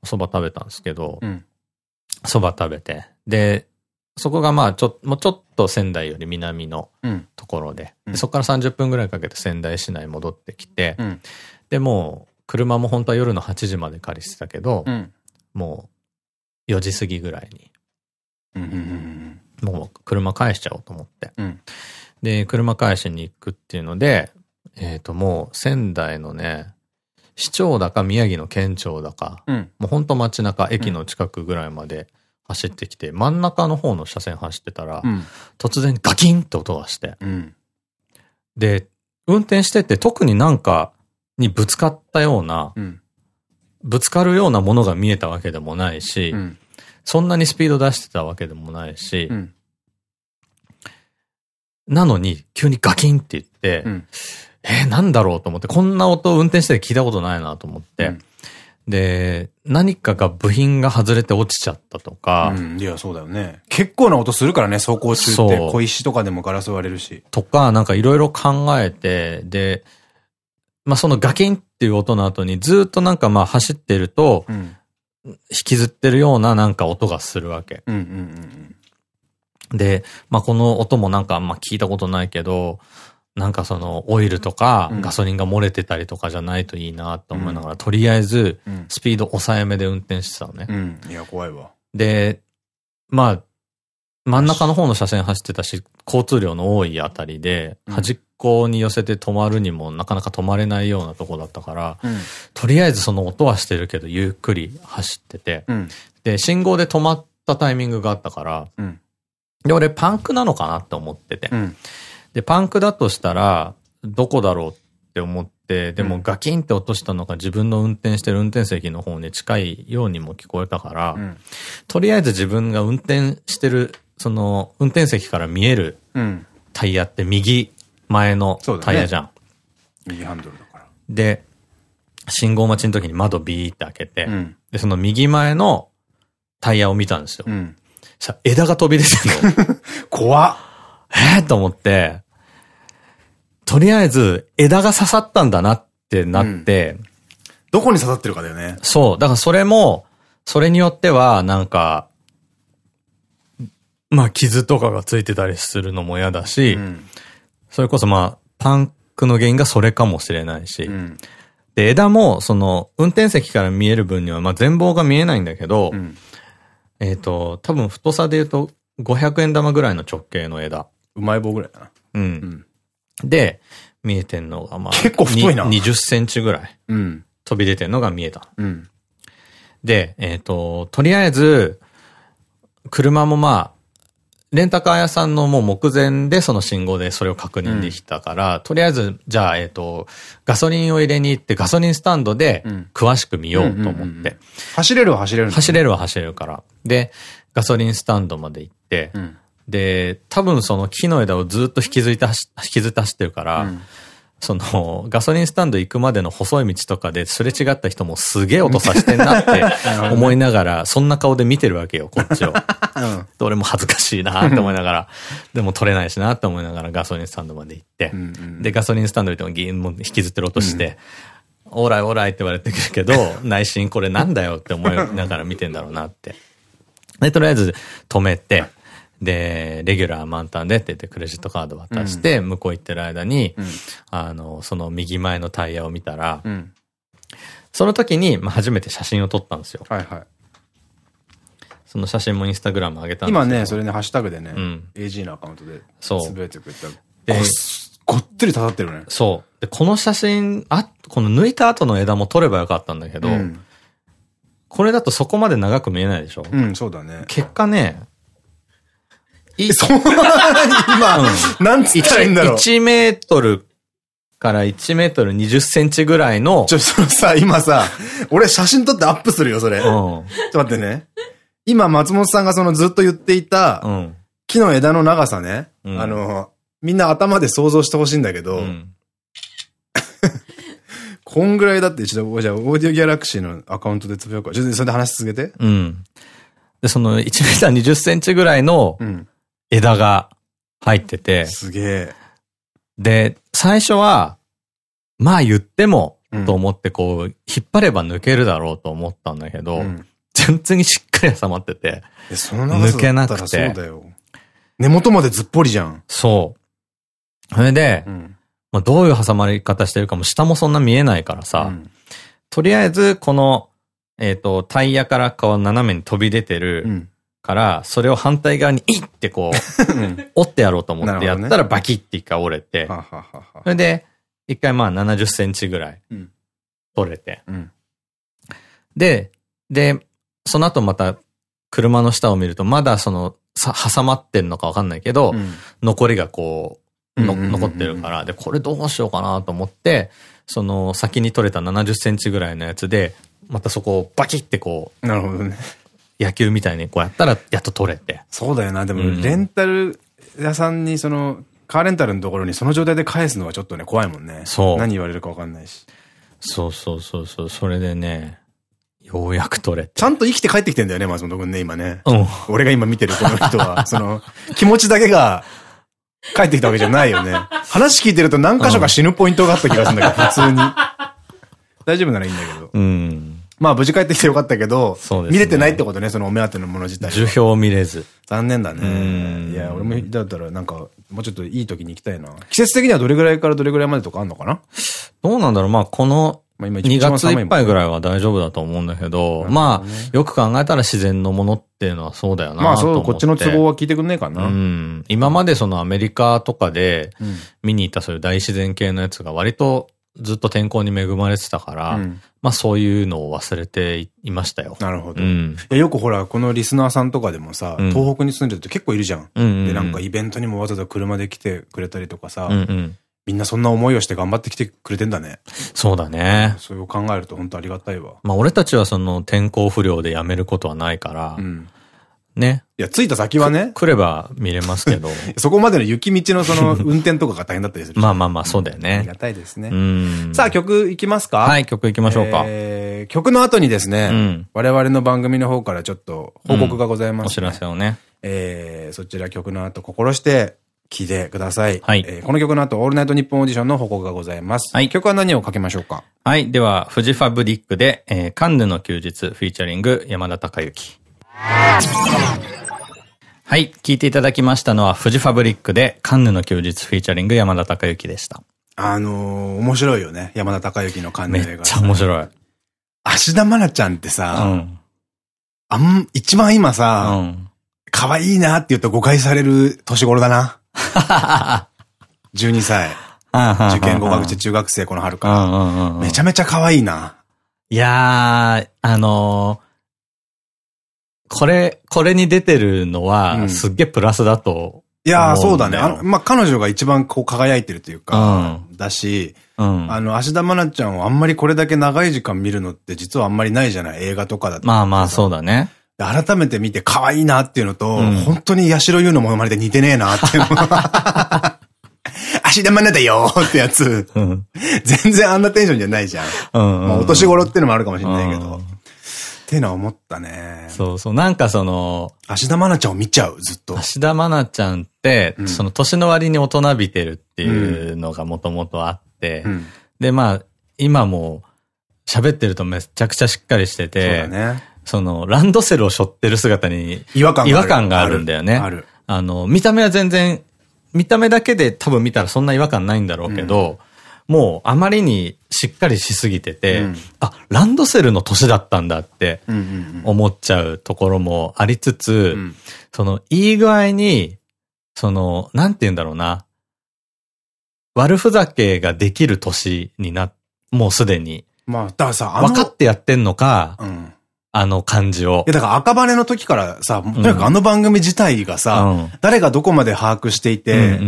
お蕎麦食べたんですけど、蕎麦食べて、で、そこがまあ、ちょ、もうちょっと仙台より南のところで、でそこから30分ぐらいかけて仙台市内戻ってきて、で、もう、車も本当は夜の8時まで借りてたけど、もう、4時過ぎぐらいにもう車返しちゃおうと思って。うん、で、車返しに行くっていうので、えっ、ー、ともう仙台のね、市長だか宮城の県庁だか、うん、もうほんと街中、駅の近くぐらいまで走ってきて、真ん中の方の車線走ってたら、うん、突然ガキンって音がして、うん、で、運転してて特になんかにぶつかったような、ぶつかるようなものが見えたわけでもないし、そんなにスピード出してたわけでもないし、なのに急にガキンって言って、えー、なんだろうと思って、こんな音運転してて聞いたことないなと思って、で、何かが部品が外れて落ちちゃったとか。うん、いや、そうだよね。結構な音するからね、走行中って。小石とかでもガラス割れるし。とか、なんかいろいろ考えて、で、まあそのガキンっていう音の後にずっとなんかまあ走ってると、うん、引きずってるようななんか音がするわけ。で、まあこの音もなんかあんま聞いたことないけど、なんかそのオイルとかガソリンが漏れてたりとかじゃないといいなと思いながら、とりあえずスピード抑えめで運転してたのね。うん。いや、怖いわ。で、まあ、真ん中の方の車線走ってたし、交通量の多いあたりで、端っこに寄せて止まるにもなかなか止まれないようなとこだったから、うん、とりあえずその音はしてるけど、ゆっくり走ってて、うん、で、信号で止まったタイミングがあったから、うん、で、俺パンクなのかなって思ってて、で、パンクだとしたら、どこだろうって思って、でもガキンって落としたのが自分の運転してる運転席の方に近いようにも聞こえたから、うん、とりあえず自分が運転してる、その、運転席から見えるタイヤって右前のタイヤじゃん。ね、右ハンドルだから。で、信号待ちの時に窓ビーって開けて、うん、で、その右前のタイヤを見たんですよ。うん、さ、枝が飛び出てるの。[LAUGHS] 怖っえー、と思って、とりあえず枝が刺さったんだなってなって、うん、どこに刺さってるかだよね。そう。だからそれも、それによっては、なんか、まあ傷とかがついてたりするのも嫌だし、うん、それこそまあ、パンクの原因がそれかもしれないし、うん、で、枝も、その、運転席から見える分には、まあ全貌が見えないんだけど、えっと、多分太さで言うと、500円玉ぐらいの直径の枝。うまい棒ぐらいだな。うん。で、見えてんのが、まあ、結構太いな。20センチぐらい。うん。飛び出てんのが見えた。うん。で、えっ、ー、と、とりあえず、車もまあ、レンタカー屋さんのもう目前でその信号でそれを確認できたから、うん、とりあえず、じゃあ、えっ、ー、と、ガソリンを入れに行ってガソリンスタンドで詳しく見ようと思って。走れるは走れる走れるは走れるから。で、ガソリンスタンドまで行って、うん、で、多分その木の枝をずっと引きずいて引きずって走ってるから、うん、その、ガソリンスタンド行くまでの細い道とかですれ違った人もすげえ音さしてんなって [LAUGHS] 思いながら、そんな顔で見てるわけよ、こっちを。[LAUGHS] うん、俺も恥ずかしいなって思いながら、でも取れないしなって思いながらガソリンスタンドまで行って、うんうん、で、ガソリンスタンド行ってもギンも引きずってる音して、うん、オーライオーライって言われてくるけど、[LAUGHS] 内心これなんだよって思いながら見てんだろうなって。で、とりあえず止めて、で、レギュラー満タンでって言ってクレジットカード渡して、向こう行ってる間に、うん、あの、その右前のタイヤを見たら、うん、その時に、まあ、初めて写真を撮ったんですよ。はいはい。その写真もインスタグラム上げたんです今ね、それね、ハッシュタグでね、うん、AG のアカウントで、そう。つぶやいてくれた。で、ごっつり刺さってるね。そう。で、この写真、あ、この抜いた後の枝も撮ればよかったんだけど、うん、これだとそこまで長く見えないでしょ？うん、そうだね。結果ね、そんな、今、うん、なんつったらいいんだろう。1メートルから1メートル20センチぐらいの。ちょ、そのさ、今さ、俺写真撮ってアップするよ、それ。うん。ちょっと待ってね。今、松本さんがそのずっと言っていた、うん、木の枝の長さね。うん、あの、みんな頭で想像してほしいんだけど、うん、[LAUGHS] こんぐらいだって一度、じゃあ、オーディオギャラクシーのアカウントでつぶやくか。ちょっとそれで話し続けて。うん。で、その1メーター20センチぐらいの、うん枝が入ってて。すげえ。で、最初は、まあ言っても、と思ってこう、引っ張れば抜けるだろうと思ったんだけど、うん、全然しっかり挟まってて、その抜けなくて。そうだよ。根元までずっぽりじゃん。そう。それで、うん、まあどういう挟まり方してるかも下もそんな見えないからさ、うん、とりあえずこの、えっ、ー、と、タイヤからこう斜めに飛び出てる、から、それを反対側にいってこう、折ってやろうと思ってやったらバキって一回折れて、それで、一回まあ70センチぐらい取れて、で、で、その後また車の下を見ると、まだその、さ、挟まってんのかわかんないけど、うん、残りがこう、の、残ってるから、で、これどうしようかなと思って、その、先に取れた70センチぐらいのやつで、またそこをバキってこう、なるほどね。野球みたいにこうやったら、やっと取れて。そうだよな。でも、レンタル屋さんに、その、カーレンタルのところにその状態で返すのはちょっとね、怖いもんね。そう。何言われるかわかんないし。そうそうそうそう。それでね、ようやく取れちゃんと生きて帰ってきてんだよね、松本くんね、今ね。うん。俺が今見てるこの人は、[LAUGHS] その、気持ちだけが帰ってきたわけじゃないよね。話聞いてると何箇所か死ぬポイントがあった気がするんだけど、普通に。大丈夫ならいいんだけど。うん。まあ無事帰ってきてよかったけど、ね、見れてないってことね、そのお目当てのもの自体。樹氷見れず。残念だね。いや、俺も、だったらなんか、もうちょっといい時に行きたいな。季節的にはどれぐらいからどれぐらいまでとかあんのかな？どうなんだろうまあこのまあ今2月いっぱいぐらいは大丈夫だと思うんだけど、ね、まあ、よく考えたら自然のものっていうのはそうだよなまあそう、こっちの都合は聞いてくんねえかな。うん。今までそのアメリカとかで見に行ったそういう大自然系のやつが割とずっと天候に恵まれてたから、うん、まあそういうのを忘れていましたよ。なるほど。うん、よくほら、このリスナーさんとかでもさ、うん、東北に住んでるって結構いるじゃん。で、なんかイベントにもわざわざ車で来てくれたりとかさ、うんうんみんなそんな思いをして頑張ってきてくれてんだね。そうだね。それを考えると本当ありがたいわ。まあ俺たちはその天候不良で辞めることはないから、うん、ね。いや、着いた先はね。来れば見れますけど。[LAUGHS] そこまでの雪道のその [LAUGHS] 運転とかが大変だったりするまあまあまあ、そうだよね。ありがたいですね。さあ曲いきますか？はい、曲いきましょうか。えー、曲の後にですね、うん、我々の番組の方からちょっと報告がございます、ねお知らせをね。えー、そちら曲の後心して聞いてください。はい。えー、この曲の後、オールナイトニッポンオーディションの報告がございます。はい。曲は何をかけましょうか？はい。では、フジファブリックで、えー、カンヌの休日、フィーチャリング、山田孝之。はい。聞いていただきましたのは、フジファブリックで、カンヌの休日、フィーチャリング、山田孝之でした。あのー、面白いよね。山田孝之のカンヌ映画。めっちゃ面白い。芦田愛菜ちゃんってさ、うん、あん、一番今さ、うん、可愛いなって言うと誤解される年頃だな。[LAUGHS] 12歳。受験合格して中学生この春から。めちゃめちゃ可愛いな。いやー、あのー、これ、これに出てるのは、すっげえプラスだと、いやー、そうだね。あの、まあ、彼女が一番こう輝いてるというか、うん、だし、うん、あの、芦田愛菜ちゃんをあんまりこれだけ長い時間見るのって実はあんまりないじゃない？映画とかだと。まあまあ、そうだね。改めて見て可愛いなっていうのと、うん、本当に八代優のモノマネで似てねえなっていうの。足玉なだよってやつ。うん、全然あんなテンションじゃないじゃん。まあ、お年頃っていうのもあるかもしれないけど。ってのは思ったね。そうそう。なんかその、芦田愛菜ちゃんを見ちゃう、ずっと。芦田愛菜ちゃんって、うん、その年の割に大人びてるっていうのがもともとあって、うん、で、まあ、今も喋ってるとめちゃくちゃしっかりしてて、そね。その、ランドセルを背負ってる姿に違和感がある。違和感があるんだよね。ある。あの、見た目は全然、見た目だけで多分見たらそんな違和感ないんだろうけど、うん、もうあまりにしっかりしすぎてて、うん、あ、ランドセルの年だったんだって思っちゃうところもありつつ、うん、その、いい具合に、その、なんて言うんだろうな、悪ふざけができる年にな、もうすでに。まあ、だからさ、分かってやってんのか、うん。あの感じを。いや、だから赤羽の時からさ、とにかくあの番組自体がさ、うん、誰がどこまで把握していて、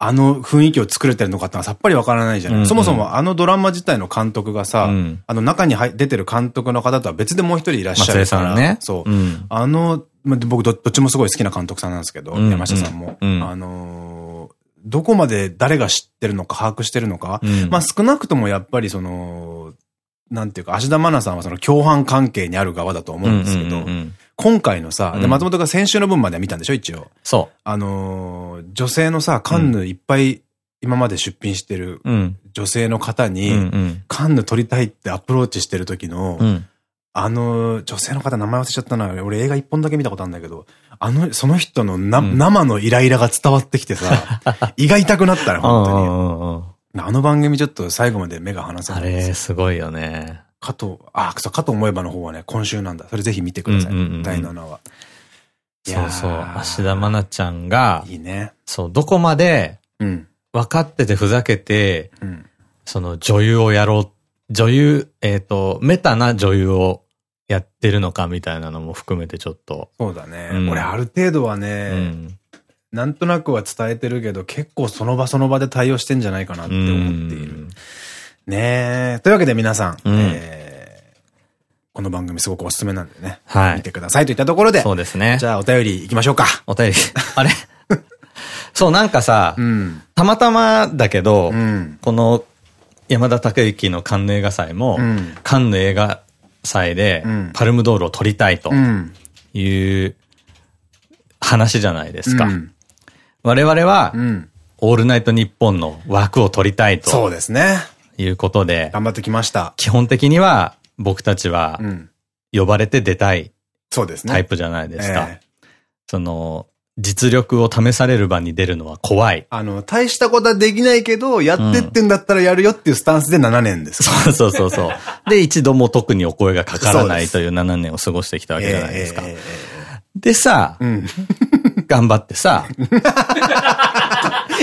あの雰囲気を作れてるのかってのはさっぱりわからないじゃない。そもそもあのドラマ自体の監督がさ、うん、あの中に出てる監督の方とは別でもう一人いらっしゃるから。ね。そう。うん、あの、僕どっちもすごい好きな監督さんなんですけど、山下さんも。あのー、どこまで誰が知ってるのか把握してるのか、まあ少なくともやっぱりその、なんていうか、芦田愛菜さんはその共犯関係にある側だと思うんですけど、今回のさ、で、松本が先週の分までは見たんでしょ、一応。そう。あのー、女性のさ、カンヌいっぱい今まで出品してる女性の方に、カンヌ撮りたいってアプローチしてる時の、あの、女性の方名前忘れちゃったな。俺映画一本だけ見たことあるんだけど、あの、その人のな、生のイライラが伝わってきてさ、[LAUGHS] 胃が痛くなったね、本当に。あの番組ちょっと最後まで目が離せない。あれ、すごいよね。かと、あ、そう、かと思えばの方はね、今週なんだ。それぜひ見てください。第7話。そうそう。芦田愛菜ちゃんが、いいね。そう、どこまで、分かっててふざけて、うん、その女優をやろう、女優、えっ、ー、と、メタな女優をやってるのかみたいなのも含めてちょっと。そうだね。うん、俺ある程度はね、うん、なんとなくは伝えてるけど、結構その場その場で対応してんじゃないかなって思っている。ねえ。というわけで皆さん、うん、えー、この番組すごくおすすめなんでね。はい。見てくださいといったところで。そうですね。じゃあお便り行きましょうか。お便り。[LAUGHS] あれ？[LAUGHS] そう、なんかさ、うん、たまたまだけど、うん、この山田孝之のカンヌ映画祭も、うん、カンヌ映画祭でパルムドールを取りたいという話じゃないですか。我々は、オールナイトニッポンの枠を取りたいと。そうですね。いうことで。頑張ってきました。基本的には僕たちは、呼ばれて出たい。そうですね。タイプじゃないですか。その、実力を試される場に出るのは怖い。あの、大したことはできないけど、やってってんだったらやるよっていうスタンスで7年です。そうそうそうそう。で、一度も特にお声がかからないという7年を過ごしてきたわけじゃないですか。でさ、うん、頑張ってさ、[LAUGHS]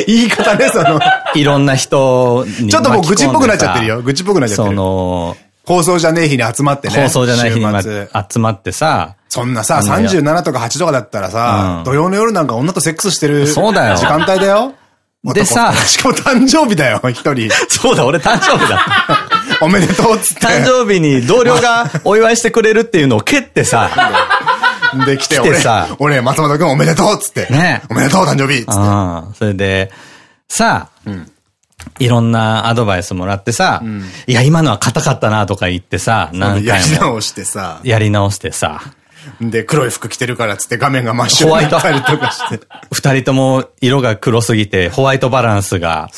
言い方ね、その。いろんな人に。ちょっともう愚痴っぽくなっちゃってるよ。愚痴っぽくなっちゃってる。その、放送じゃねえ日に集まってね。放送じゃない日に集まってさ。そんなさ、37とか8とかだったらさ、土曜の夜なんか女とセックスしてる。そうだよ。時間帯だよ。[LAUGHS] でさ、しかも誕生日だよ、一人。そうだ、俺誕生日だ。[LAUGHS] おめでとうっつって。誕生日に同僚がお祝いしてくれるっていうのを蹴ってさ。で、来て、俺、俺、松本くんおめでとうっつって。ね。おめでとう、誕生日っつって。それで、さあ、いろんなアドバイスもらってさ、いや、今のは硬かったなとか言ってさ、何回も。やり直してさ。やり直してさ。で、黒い服着てるからっつって画面が真っ白になったりとかして。二人とも色が黒すぎて、ホワイトバランスが、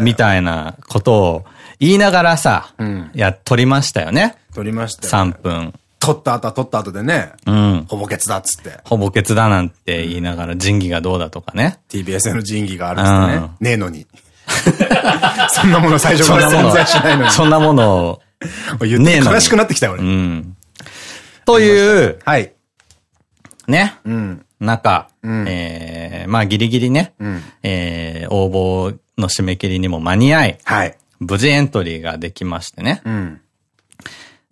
みたいなことを言いながらさ、いや、撮りましたよね。撮りましたよ。3分。撮った後は撮った後でね。うん。ほぼケツだっつって。ほぼケツだなんて言いながら仁義がどうだとかね。TBS の仁義があるっつってね。ねえのに。[LAUGHS] そんなもの最初から存在しないのに。そんなものを。言って悲しくなってきたよ、俺。うん。という、はい。ね。うん。中、うん、えー、まあギリギリね、うん、えー、応募の締め切りにも間に合い、はい。無事エントリーができましてね。うん。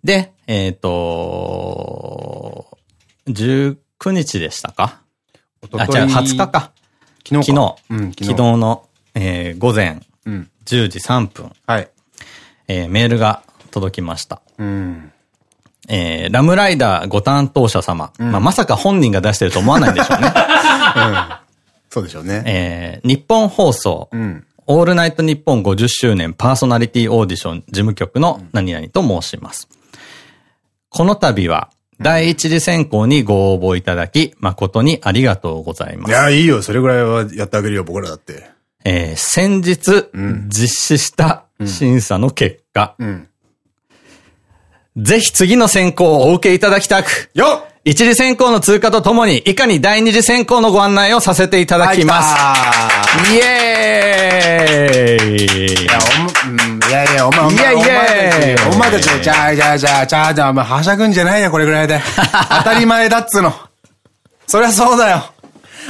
で、えっ、ー、と、19日でしたか？あ、違う、20日か。昨日昨日。うん、昨日の、えー、午前10時3分。はい。えー、メールが届きました。うん。えー、ラムライダーご担当者様。うん、まあ、まさか本人が出してると思わないでしょうね。[LAUGHS] うん、そうでしょうね。えー、日本放送。うん、オールナイト日本50周年パーソナリティオーディション事務局の何々と申します。この度は、第一次選考にご応募いただき、誠にありがとうございます。いや、いいよ。それぐらいはやってあげるよ、僕らだって。えー、先日、うん、実施した審査の結果、うん、ぜひ次の選考をお受けいただきたく、よ一次選考の通過とともに、以下に第二次選考のご案内をさせていただきます。イエーイいや、お、うん、いやいや、お前、お前、お前お前たち、じゃあ、じゃあ、じゃあ、じゃあ、じゃあ、お前、はしゃぐんじゃないよ、これぐらいで。当たり前だっつの。そりゃそうだよ。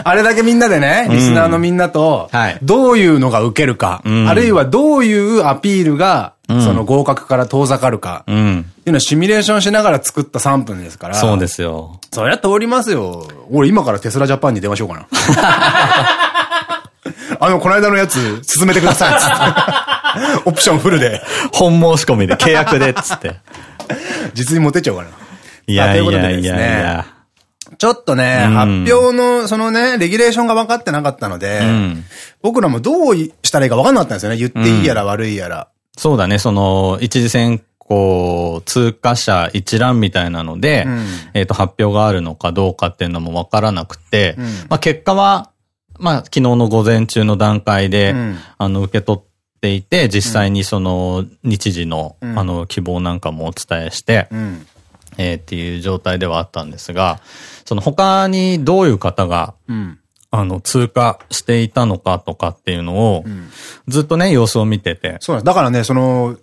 あれだけみんなでね、リスナーのみんなと、どういうのが受けるか、あるいはどういうアピールが、その合格から遠ざかるか、っていうのをシミュレーションしながら作った3分ですから。そうですよ。そりゃ通りますよ。俺今からテスラジャパンに電話しようかな。[LAUGHS] あの、この間のやつ、進めてください。[LAUGHS] オプションフルで。本申し込みで、契約で、つって。実に持ってっちゃおうかな。いやいやいやいや。ちょっとね、うん、発表の、そのね、レギュレーションが分かってなかったので、うん、僕らもどうしたらいいか分かんなかったんですよね。言っていいやら悪いやら。そうだね、その、一次選考通過者一覧みたいなので、えっと、発表があるのかどうかっていうのも分からなくて、まあ結果は、まあ昨日の午前中の段階で、あの、受け取っていて、実際にその日時の、あの、希望なんかもお伝えして、えー、っていう状態ではあったんですが、その他にどういう方が、うん、あの、通過していたのかとかっていうのを、ずっとね、様子を見てて。そうだ。だからね、その、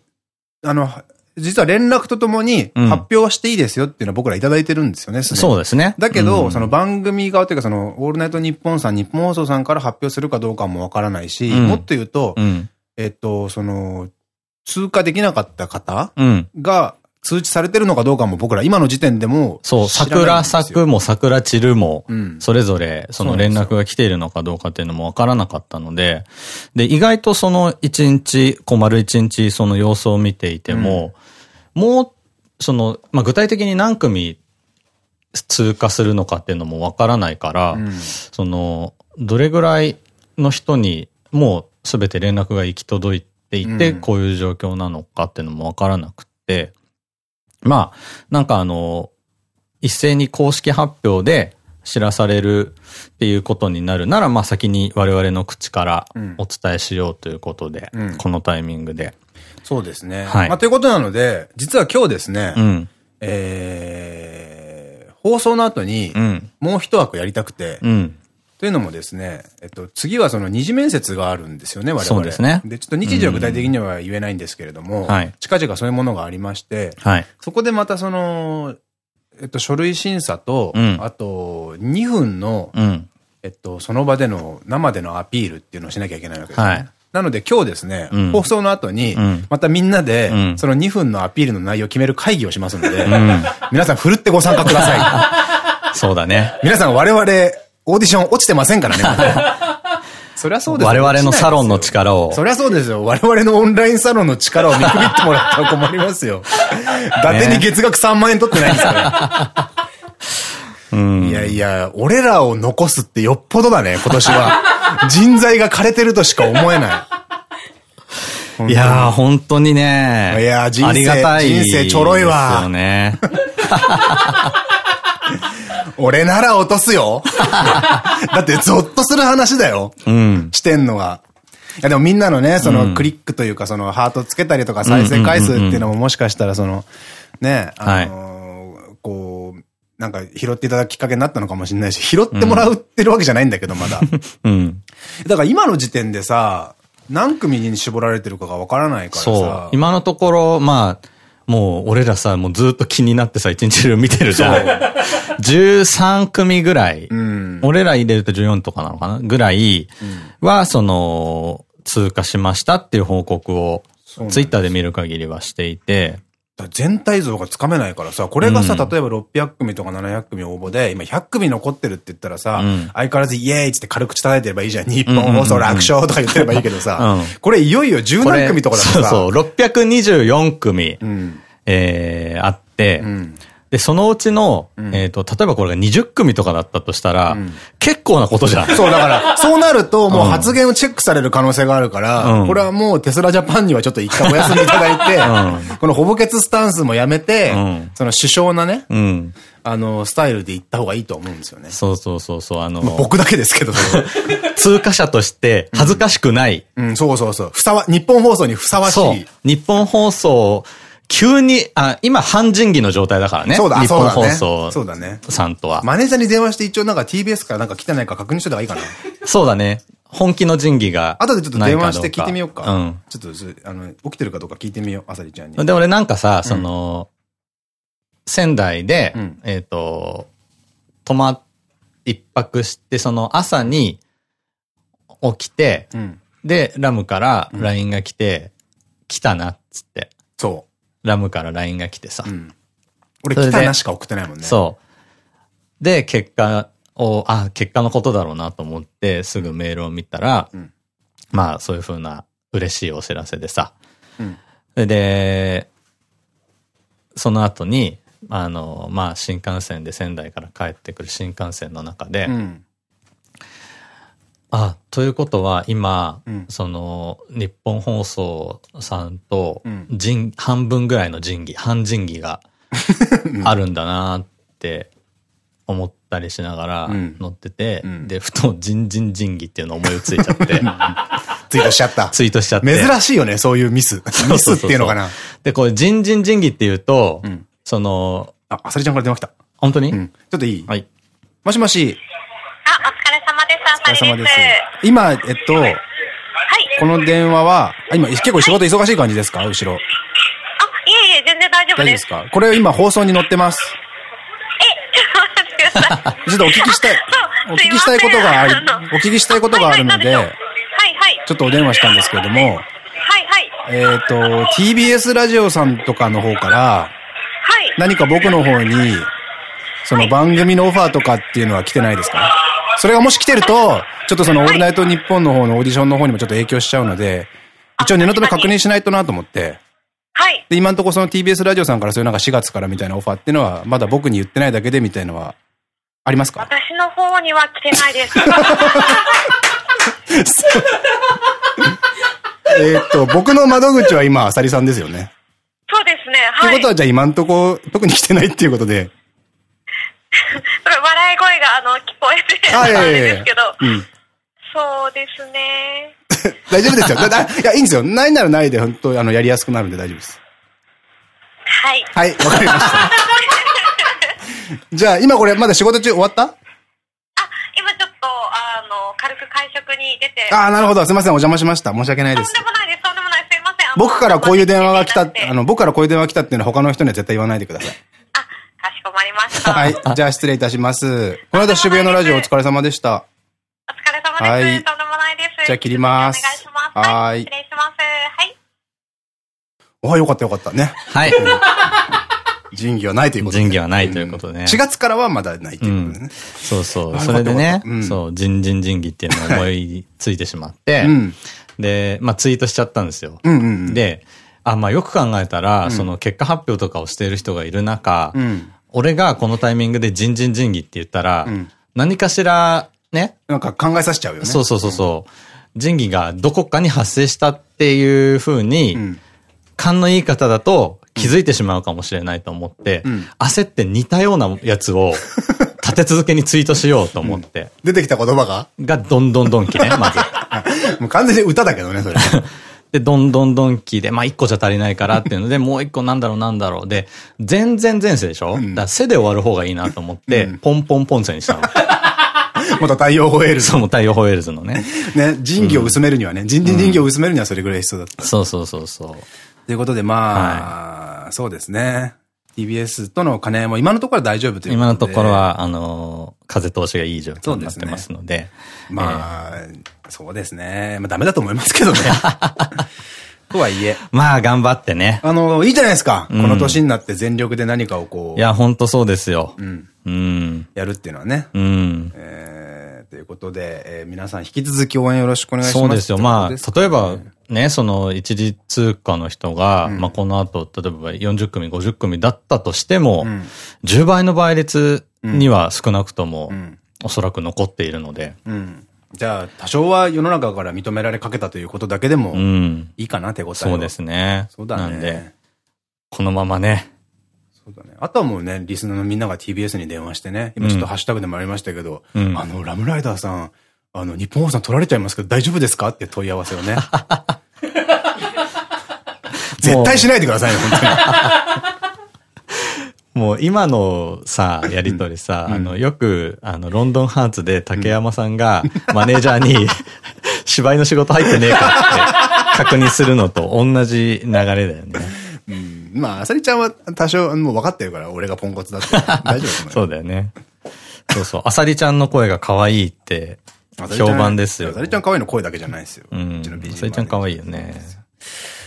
あの、実は連絡とともに発表していいですよっていうのは僕らいただいてるんですよね、うん、そうですね。だけど、うん、その番組側というかその、オールナイトニッポンさん、日本放送さんから発表するかどうかもわからないし、うん、もっと言うと、えっと、その、通過できなかった方が、通知されてるのかどうかも僕ら今の時点でもそう、桜咲くも桜散るも、それぞれその連絡が来ているのかどうかっていうのもわからなかったので、で、意外とその一日、こう丸一日その様子を見ていても、うん、もう、その、まあ、具体的に何組通過するのかっていうのもわからないから、うん、その、どれぐらいの人にもうすべて連絡が行き届いていて、こういう状況なのかっていうのもわからなくて、まあ、なんかあの、一斉に公式発表で知らされるっていうことになるなら、まあ先に我々の口からお伝えしようということで、うん、このタイミングで。そうですね。はい。まあということなので、実は今日ですね、うん、えー、放送の後に、もう一枠やりたくて、うん、というのもですね、えっと、次はその二次面接があるんですよね、我々。そうですね。で、ちょっと日時は具体的には言えないんですけれども、はい、近々そういうものがありまして、はい、そこでまたその、えっと、書類審査と、うん、あと、2分の、うん、えっと、その場での生でのアピールっていうのをしなきゃいけないわけですね。はいなので今日ですね、うん、放送の後に、またみんなで、その2分のアピールの内容を決める会議をしますので、皆さんふるってご参加ください。[LAUGHS] そうだね。皆さん我々、オーディション落ちてませんからね。[LAUGHS] そりゃそうです我々のサロンの力を。そりゃそうですよ。我々のオンラインサロンの力を見くびってもらったら困りますよ。[LAUGHS] 伊達に月額3万円取ってないんですから。[LAUGHS] うん、いやいや、俺らを残すってよっぽどだね、今年は。人材が枯れてるとしか思えない。いやー、本当にね。いやー、人生、人生ちょろいわ。ですよね。俺なら落とすよ。[LAUGHS] だってゾッとする話だよ。うん。してんのが。いやでもみんなのね、そのクリックというか、そのハートつけたりとか再生回数っていうのももしかしたらその、ね、あのこう、なんか拾っていただくきっかけになったのかもしれないし、拾ってもらってるわけじゃないんだけど、まだ。うん。だから今の時点でさ、何組に絞られてるかがわからないからさ。そう。今のところ、まあ、もう俺らさ、もうずっと気になってさ、一日中見てるじゃん。13組ぐらい、うん、俺ら入れると14とかなのかなぐらいは、その、通過しましたっていう報告を、ツイッターで見る限りはしていて、全体像がつかめないからさ、これがさ、うん、例えば600組とか700組応募で、今100組残ってるって言ったらさ、うん、相変わらずイエーイって軽口叩いてればいいじゃん。日本放送楽勝とか言ってればいいけどさ、[LAUGHS] う。ん、これいよいよ十何組とかだからさ。そうそう、624組、うん、えー、あって、で、そのうちの、うん、えっと、例えばこれが20組とかだったとしたら、うん、結構なことじゃん。そう、だから、[LAUGHS] そうなると、もう発言をチェックされる可能性があるから、うん、これはもうテスラジャパンにはちょっと一回お休みいただいて、[LAUGHS] このほぼケツスタンスもやめて、その首相なね、あの、スタイルで行った方がいいと思うんですよね。そうそうそうそう、あの、僕だけですけど、[LAUGHS] 通過者として恥ずかしくない。うん、そうそうそう。ふさわ、日本放送にふさわしい。日本放送、急に、あ、今、半人儀の状態だからね。そうだ、日本放送。そうだね。さんとは。マネージャーに電話して一応なんか TBS からなんか来てないか確認しといた方がいいかな。そうだね。本気の仁義が。後でちょっと電話して聞いてみようか。うん。ちょっと、あの、起きてるかどうか聞いてみよう、あさりちゃんに。で、俺なんかさ、その、仙台で、えっと、泊ま、一泊して、その朝に起きて、で、ラムから LINE が来て、来たなっつって。そう。ラムから LINE が来てさ。うん、俺来たなしか送ってないもんね。そう。で、結果を、あ、結果のことだろうなと思って、すぐメールを見たら、うん、まあ、そういうふうな嬉しいお知らせでさ。うん、で、その後に、あの、まあ、新幹線で仙台から帰ってくる新幹線の中で、うん、あ、ということは今、うん、その、日本放送さんと、人、うん、半分ぐらいの仁義、半仁義が [LAUGHS] あるんだなって思ったりしながら乗ってて、うん、で、ふと人人仁義っていうの思いついちゃって。[LAUGHS] ツイートしちゃった。ツイートしちゃって。珍しいよね、そういうミス。ミスっていうのかな。で、これ人人仁義っていうと、その、あ、あさりちゃんから電話来た。本当に、ちょっといい？はい。もしもし。お疲れ様です。今、えっと、はい。この電話は、今、結構仕事忙しい感じですか？後ろ。あ、いえいえ、丈夫です。か？これ今放送に載ってます。え、ちょっと待ってください。[LAUGHS] ちょっとお聞きしたい、お聞きしたいことがある、お聞きしたいことがあるので、はいはい、ちょっとお電話したんですけれども、はいはい。えっと、TBS ラジオさんとかの方から、はい。何か僕の方に、その番組のオファーとかっていうのは来てないですか？それがもし来てると、ちょっとそのオールナイトニッポンの方のオーディションの方にもちょっと影響しちゃうので、一応念のため確認しないとなと思って。はい。で、今んとこその TBS ラジオさんからそういうなんか4月からみたいなオファーっていうのは、まだ僕に言ってないだけでみたいのは、ありますか？私の方には来てないです。[LAUGHS] えっと、僕の窓口は今、あさりさんですよね。そうですね、はい。ということは、じゃあ今んとこ、特に来てないっていうことで。[LAUGHS] 笑い声が、あの、聞こえて、あれですけど。うん。そうですね。[LAUGHS] 大丈夫ですよ。いや、いいんですよ。ないならないで、本当あの、やりやすくなるんで大丈夫です。はい。はい、わかりました。じゃあ、今これ、まだ仕事中終わった？あ、今ちょっと、あの、軽く会食に出て。ああ、なるほど。すみません。お邪魔しました。申し訳ないです。とんでもないです。とんでもない。すいません。僕からこういう電話が来た、あの、僕からこういう電話が来たっていうのは他の人には絶対言わないでください。あ、かしこまりました。はい。じゃあ失礼いたします。この間渋谷のラジオお疲れ様でした。お疲れ様です。はい。とんでもないです。じゃあ切ります。お願いします。はい。失礼します。はい。おはよかったよかったね。はい。仁義はないということで。仁義はないということでね。4月からはまだないということでね。そうそう。それでね、そう、人人仁義っていうのを思いついてしまって、[LAUGHS] で、まあツイートしちゃったんですよ。で、あ、まあよく考えたら、その結果発表とかをしている人がいる中、俺がこのタイミングで人人仁義って言ったら、何かしら、ね。なんか考えさせちゃうよね。そうそうそうそう。仁義がどこかに発生したっていうふうに、勘のいい方だと気づいてしまうかもしれないと思って、うん、焦って似たようなやつを [LAUGHS] 立て続けにツイートしようと思って。うん、出てきた言葉が？が、どんどんどんきね、まず。[LAUGHS] もう完全に歌だけどね、それ。[LAUGHS] で、どんどんどんきで、まあ一個じゃ足りないからっていうので、[LAUGHS] もう一個なんだろうなんだろうで、全然前世でしょ、うん、だから背で終わる方がいいなと思って、うん、ポンポンポンセにしたの。[LAUGHS] 元太陽ホエールズ。そう、もう太陽ホエールズのね。[LAUGHS] ね、人義を薄めるにはね、人人人義を薄めるにはそれぐらい必要だった。そうそうそうそう。ということで、まあ、はい、そうですね。TBS との兼ね合いも今のところは大丈夫という今のところは、あの、風通しがいい状況になってますので。でね、まあ、えー、そうですね。まあダメだと思いますけどね。[LAUGHS] とはいえ。まあ頑張ってね。あの、いいじゃないですか。うん、この年になって全力で何かをこう。いや、ほんとそうですよ。うん。うん。やるっていうのはね。うん。えー、ということで、えー、皆さん引き続き応援よろしくお願いします。そうですよ。まあ、例えば、ね、その一時通貨の人が、うん、まあこの後、例えば40組、50組だったとしても、うん、10倍の倍率には少なくとも、おそらく残っているので。うん、じゃあ、多少は世の中から認められかけたということだけでも、いいかな、手応えは。そうですね。そうだね。なんで、このままね。そうだね。あとはもうね、リスナーのみんなが TBS に電話してね、今ちょっとハッシュタグでもありましたけど、あの、ラムライダーさん、あの、日本放送取られちゃいますけど大丈夫ですか？って問い合わせをね。[LAUGHS] 絶対しないでくださいよ、本当に。[LAUGHS] もう今のさ、やりとりさ、うん、あの、よく、あの、ロンドンハーツで竹山さんが、マネージャーに、[LAUGHS] 芝居の仕事入ってねえかって確認するのと同じ流れだよね。うん。まあ、あさりちゃんは多少、もう分かってるから、俺がポンコツだって。[LAUGHS] 大丈夫そうだよね。そうそう。あさりちゃんの声が可愛いって、評判ですよ。あさりちゃん可愛いの声だけじゃないですよ。うん。あさりちゃん可愛いよね。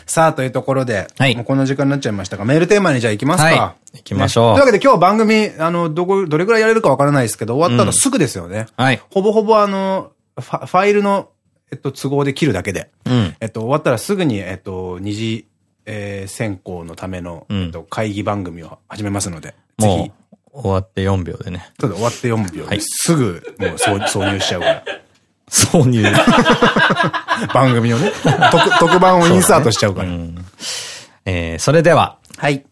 さあ、というところで、はい、もうこの時間になっちゃいましたが、メールテーマにじゃあ行きますか。はい、行きましょう、ね、というわけで今日番組、あの、どこ、どれくらいやれるかわからないですけど、終わった後すぐですよね。うん、はい。ほぼほぼあの、ファファイルの、えっと、都合で切るだけで、うん、えっと、終わったらすぐに、えっと、二次、えー、選考のための、えっと、会議番組を始めますので、ぜひ。終わって4秒でね。そうだ、終わって4秒で、はい、すぐ、もう [LAUGHS] 挿入しちゃうから。挿入。[LAUGHS] 番組をね。特、特番をインサートしちゃうから。うね、えー、それでは。はい。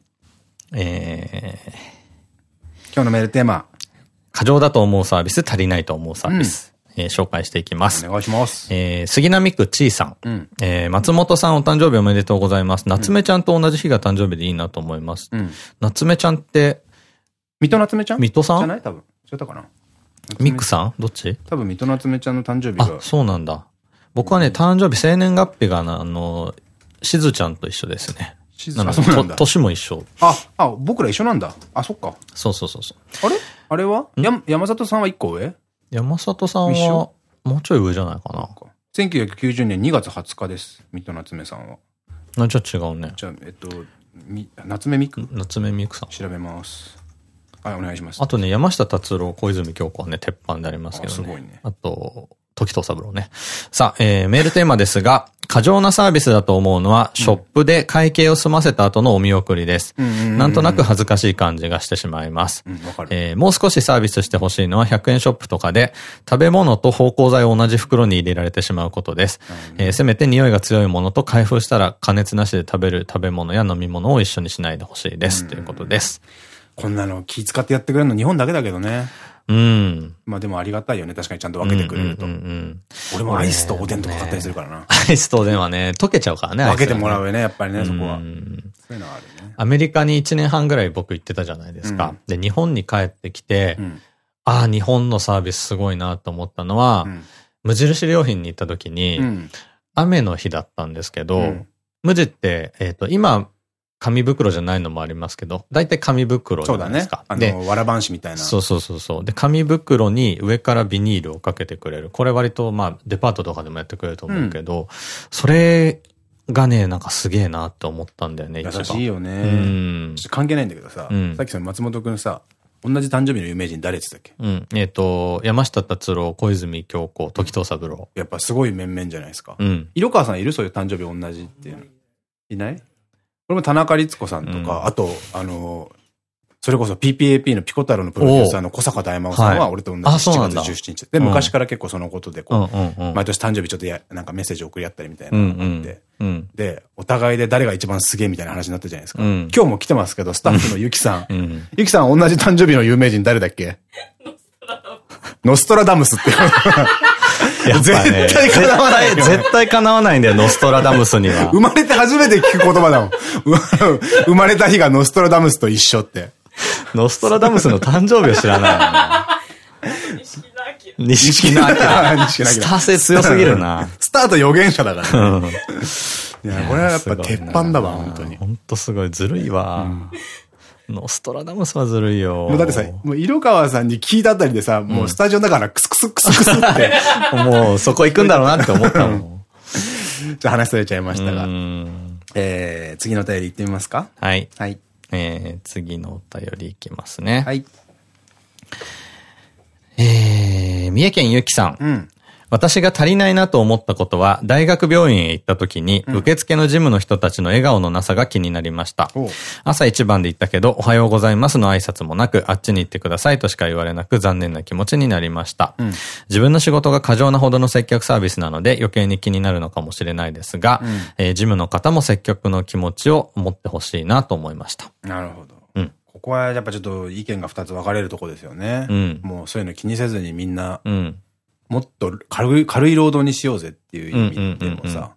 えー、今日のメールテーマ。過剰だと思うサービス、足りないと思うサービス。うん、えー、紹介していきます。お願いします。えー、杉並区ちいさん。うん、えー、松本さんお誕生日おめでとうございます。夏目ちゃんと同じ日が誕生日でいいなと思います。うん、夏目ちゃんって、水戸夏目ちゃん？水戸さん？じゃない？多分。違ったかな？ミックさん？どっち？多分、水戸夏目ちゃんの誕生日が。あ、そうなんだ。僕はね、誕生日、生年月日が、あの、しずちゃんと一緒ですね。なので、年も一緒。あ、あ、僕ら一緒なんだ。あ、そっか。そうそうそうそう。あれ？あれは？や、山里さんは一個上？山里さんは、もうちょい上じゃないかな。1990年2月20日です。水戸夏目さんは。あ、じゃあ違うね。じゃあ、えっと、み、夏目みく夏目みくさん。調べます。はい、お願いします。あとね、山下達郎、小泉京子はね、鉄板でありますけどね。すごいね。あと、時藤三郎ね。さあ、えー、メールテーマですが、過剰なサービスだと思うのは、ショップで会計を済ませた後のお見送りです。なんとなく恥ずかしい感じがしてしまいます。えー、もう少しサービスしてほしいのは100円ショップとかで、食べ物と芳香剤を同じ袋に入れられてしまうことです。えー、せめて匂いが強いものと開封したら加熱なしで食べる食べ物や飲み物を一緒にしないでほしいです。ということです。こんなの気使ってやってくれるの日本だけだけどね。うん。まあでもありがたいよね。確かにちゃんと分けてくれると。俺もアイスとおでんとか買ったりするからな。アイスとおでんはね、溶けちゃうからね。分けてもらうよね、やっぱりね、そこは。そういうのはあるね。アメリカに1年半ぐらい僕行ってたじゃないですか。で、日本に帰ってきて、ああ、日本のサービスすごいなと思ったのは、無印良品に行った時に、雨の日だったんですけど、無地って、えっと、今、紙袋じゃないのもありますけど、大体紙袋じゃないですか。そうだね。あの、わらばんしみたいな。そうそうそうそう。で、紙袋に上からビニールをかけてくれる。これ割と、まあ、デパートとかでもやってくれると思うけど、うん、それがね、なんかすげえなって思ったんだよね、優しいよね。うん。関係ないんだけどさ、うん、さっきその松本くんさ、同じ誕生日の有名人誰って言ったっけ？うん。えっ、ー、と、山下達郎、小泉京子、時藤三郎。やっぱすごい面々じゃないですか。うん。色川さんいる？そういう誕生日同じっていうの。いない？これも田中律子さんとか、うん、あと、あの、それこそ PPAP のピコ太郎のプロデューサーの小坂大魔さんは俺と同じ7月17日。で、昔から結構そのことでこう、毎年誕生日ちょっとや、なんかメッセージ送り合ったりみたいな。のがあって、で、お互いで誰が一番すげえみたいな話になったじゃないですか。今日も来てますけど、スタッフのゆきさん。ゆきさん同じ誕生日の有名人誰だっけ？ノストラダムスって。やっぱね、絶対叶わない。絶対叶わないんだよ、ノストラダムスには。生まれて初めて聞く言葉だもん。[LAUGHS] 生まれた日がノストラダムスと一緒って。ノストラダムスの誕生日を知らない錦野明。スター性強すぎるな。スタート予言者だから、ね。いや、これはやっぱ鉄板だわ、本当に。本当すごい、ずるいわ。ノストラダムスはずるいよ。もうだってさ、もう色川さんに聞いたあたりでさ、もうスタジオだからクスクスクスクスって。[LAUGHS] もうそこ行くんだろうなって思ったもん。[LAUGHS] じゃあ話されちゃいましたが。えー、次のお便り行ってみますか？はい。はい。えー、次のお便りいきますね。はい。えー、三重県ゆきさん。うん。私が足りないなと思ったことは、大学病院へ行った時に、受付の事務の人たちの笑顔のなさが気になりました。朝一番で行ったけど、おはようございますの挨拶もなく、あっちに行ってくださいとしか言われなく、残念な気持ちになりました。うん、自分の仕事が過剰なほどの接客サービスなので、余計に気になるのかもしれないですが、うん、えー、事務の方も接客の気持ちを持ってほしいなと思いました。なるほど。うん。ここはやっぱちょっと意見が二つ分かれるとこですよね。うん。もうそういうの気にせずにみんな、うん。もっと軽い、軽い労働にしようぜっていう意味でもさ、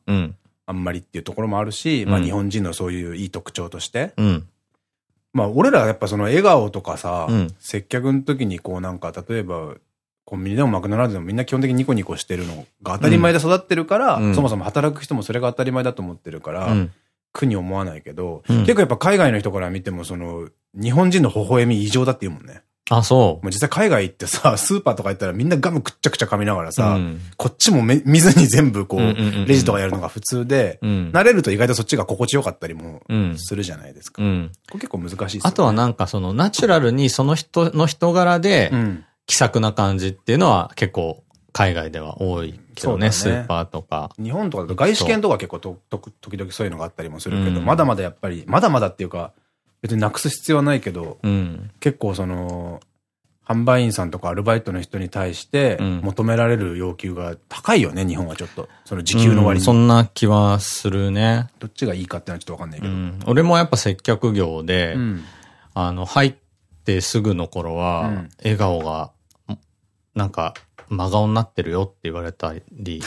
あんまりっていうところもあるし、まあ日本人のそういういい特徴として、まあ俺らやっぱその笑顔とかさ、接客の時にこうなんか例えば、コンビニでもマクドナルドでもみんな基本的にニコニコしてるのが当たり前で育ってるから、そもそも働く人もそれが当たり前だと思ってるから、苦に思わないけど、結構やっぱ海外の人から見てもその、日本人の微笑み異常だって言うもんね。あ、そう。もう実際海外行ってさ、[LAUGHS] スーパーとか行ったらみんなガムくっちゃくちゃ噛みながらさ、うん、こっちも見ずに全部こう、レジとかやるのが普通で、うん、慣れると意外とそっちが心地よかったりもするじゃないですか。うん、これ結構難しいですね。あとはなんかそのナチュラルにその人の人柄で、気さくな感じっていうのは結構海外では多いけどね、ねスーパーとか。日本とかだと外資券とか結構と、と、時々そういうのがあったりもするけど、まだまだやっぱり、まだまだっていうか、別になくす必要はないけど、結構その、販売員さんとかアルバイトの人に対して求められる要求が高いよね、日本はちょっと。その時給の割に、うん、そんな気はするね。どっちがいいかってのはちょっとわかんないけど。うん、俺もやっぱ接客業で、うん、あの、入ってすぐの頃は、笑顔が、なんか、真顔になってるよって言われたり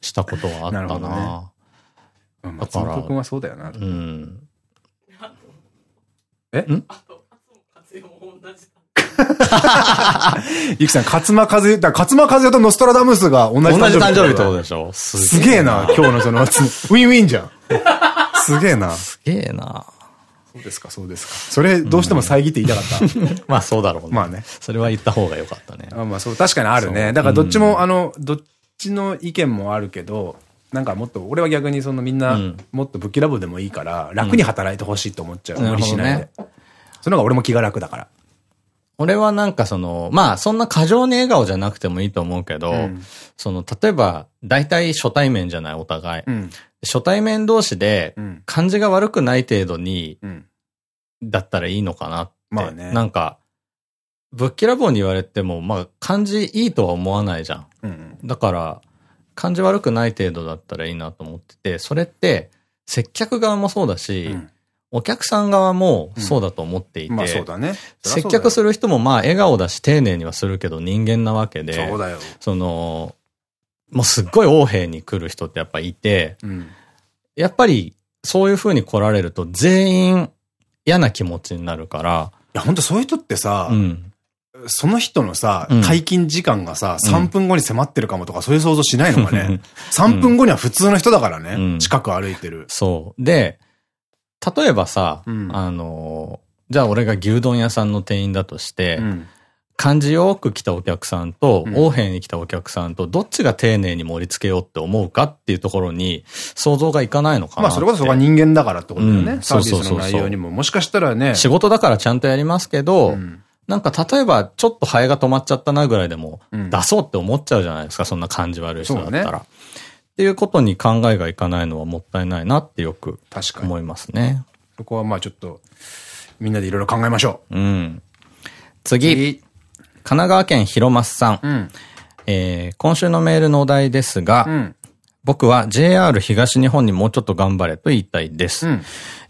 したことはあったな。[LAUGHS] なるほどね。松本君はそうだよな。うん。え？ん？あと、も同じゆきさん、勝間和代、だ勝間和代とノストラダムスが同じ誕生日。同じ誕生日ってことでしょ？すげえな、今日のその、ウィンウィンじゃん。すげえな。すげえな。そうですか、そうですか。それ、どうしても遮って言いたかった。[LAUGHS] まあそうだろうね。まあね。それは言った方が良かったね。あまあそう、確かにあるね。だからどっちも、あの、どっちの意見もあるけど、なんかもっと、俺は逆にそのみんな、もっと武器ラボでもいいから、楽に働いてほしいと思っちゃう。無理しないで。その方が俺も気が楽だから。俺はなんかその、まあそんな過剰に笑顔じゃなくてもいいと思うけど、うん、その、例えば、大体初対面じゃない、お互い。うん、初対面同士で、感じが悪くない程度に、だったらいいのかなって。まあね。なんか、ぶっきらぼうに言われても、まあ、感じいいとは思わないじゃん。うん、だから、感じ悪くない程度だったらいいなと思ってて、それって、接客側もそうだし、うんお客さん側もそうだと思っていて、まあそうだね。接客する人もまあ笑顔だし丁寧にはするけど人間なわけで、そうだよ。その、もうすっごい横柄に来る人ってやっぱいて、うん、やっぱりそういう風に来られると全員嫌な気持ちになるから。いや本当そういう人ってさ、うん、その人のさ、退勤時間がさ、うん、3分後に迫ってるかもとか、そういう想像しないのかね。3分後には普通の人だからね。近く歩いてる。そう。で、例えばさ、うん、あの、じゃあ俺が牛丼屋さんの店員だとして、うん、感じよく来たお客さんと、横柄に来たお客さんと、どっちが丁寧に盛り付けようって思うかっていうところに、想像がいかないのかなまあそれこそそこは人間だからってことだよね。うん、サービスの内容にも。もしかしたらね。仕事だからちゃんとやりますけど、うん、なんか例えばちょっとハエが止まっちゃったなぐらいでも、出そうって思っちゃうじゃないですか、そんな感じ悪い人だったら。っていうことに考えがいかないのはもったいないなってよく思いますね。そこはまあちょっと、みんなでいろいろ考えましょう。うん。次。神奈川県広松さん。うん、えー、今週のメールのお題ですが、うん、僕は JR 東日本にもうちょっと頑張れと言いたいです。うん、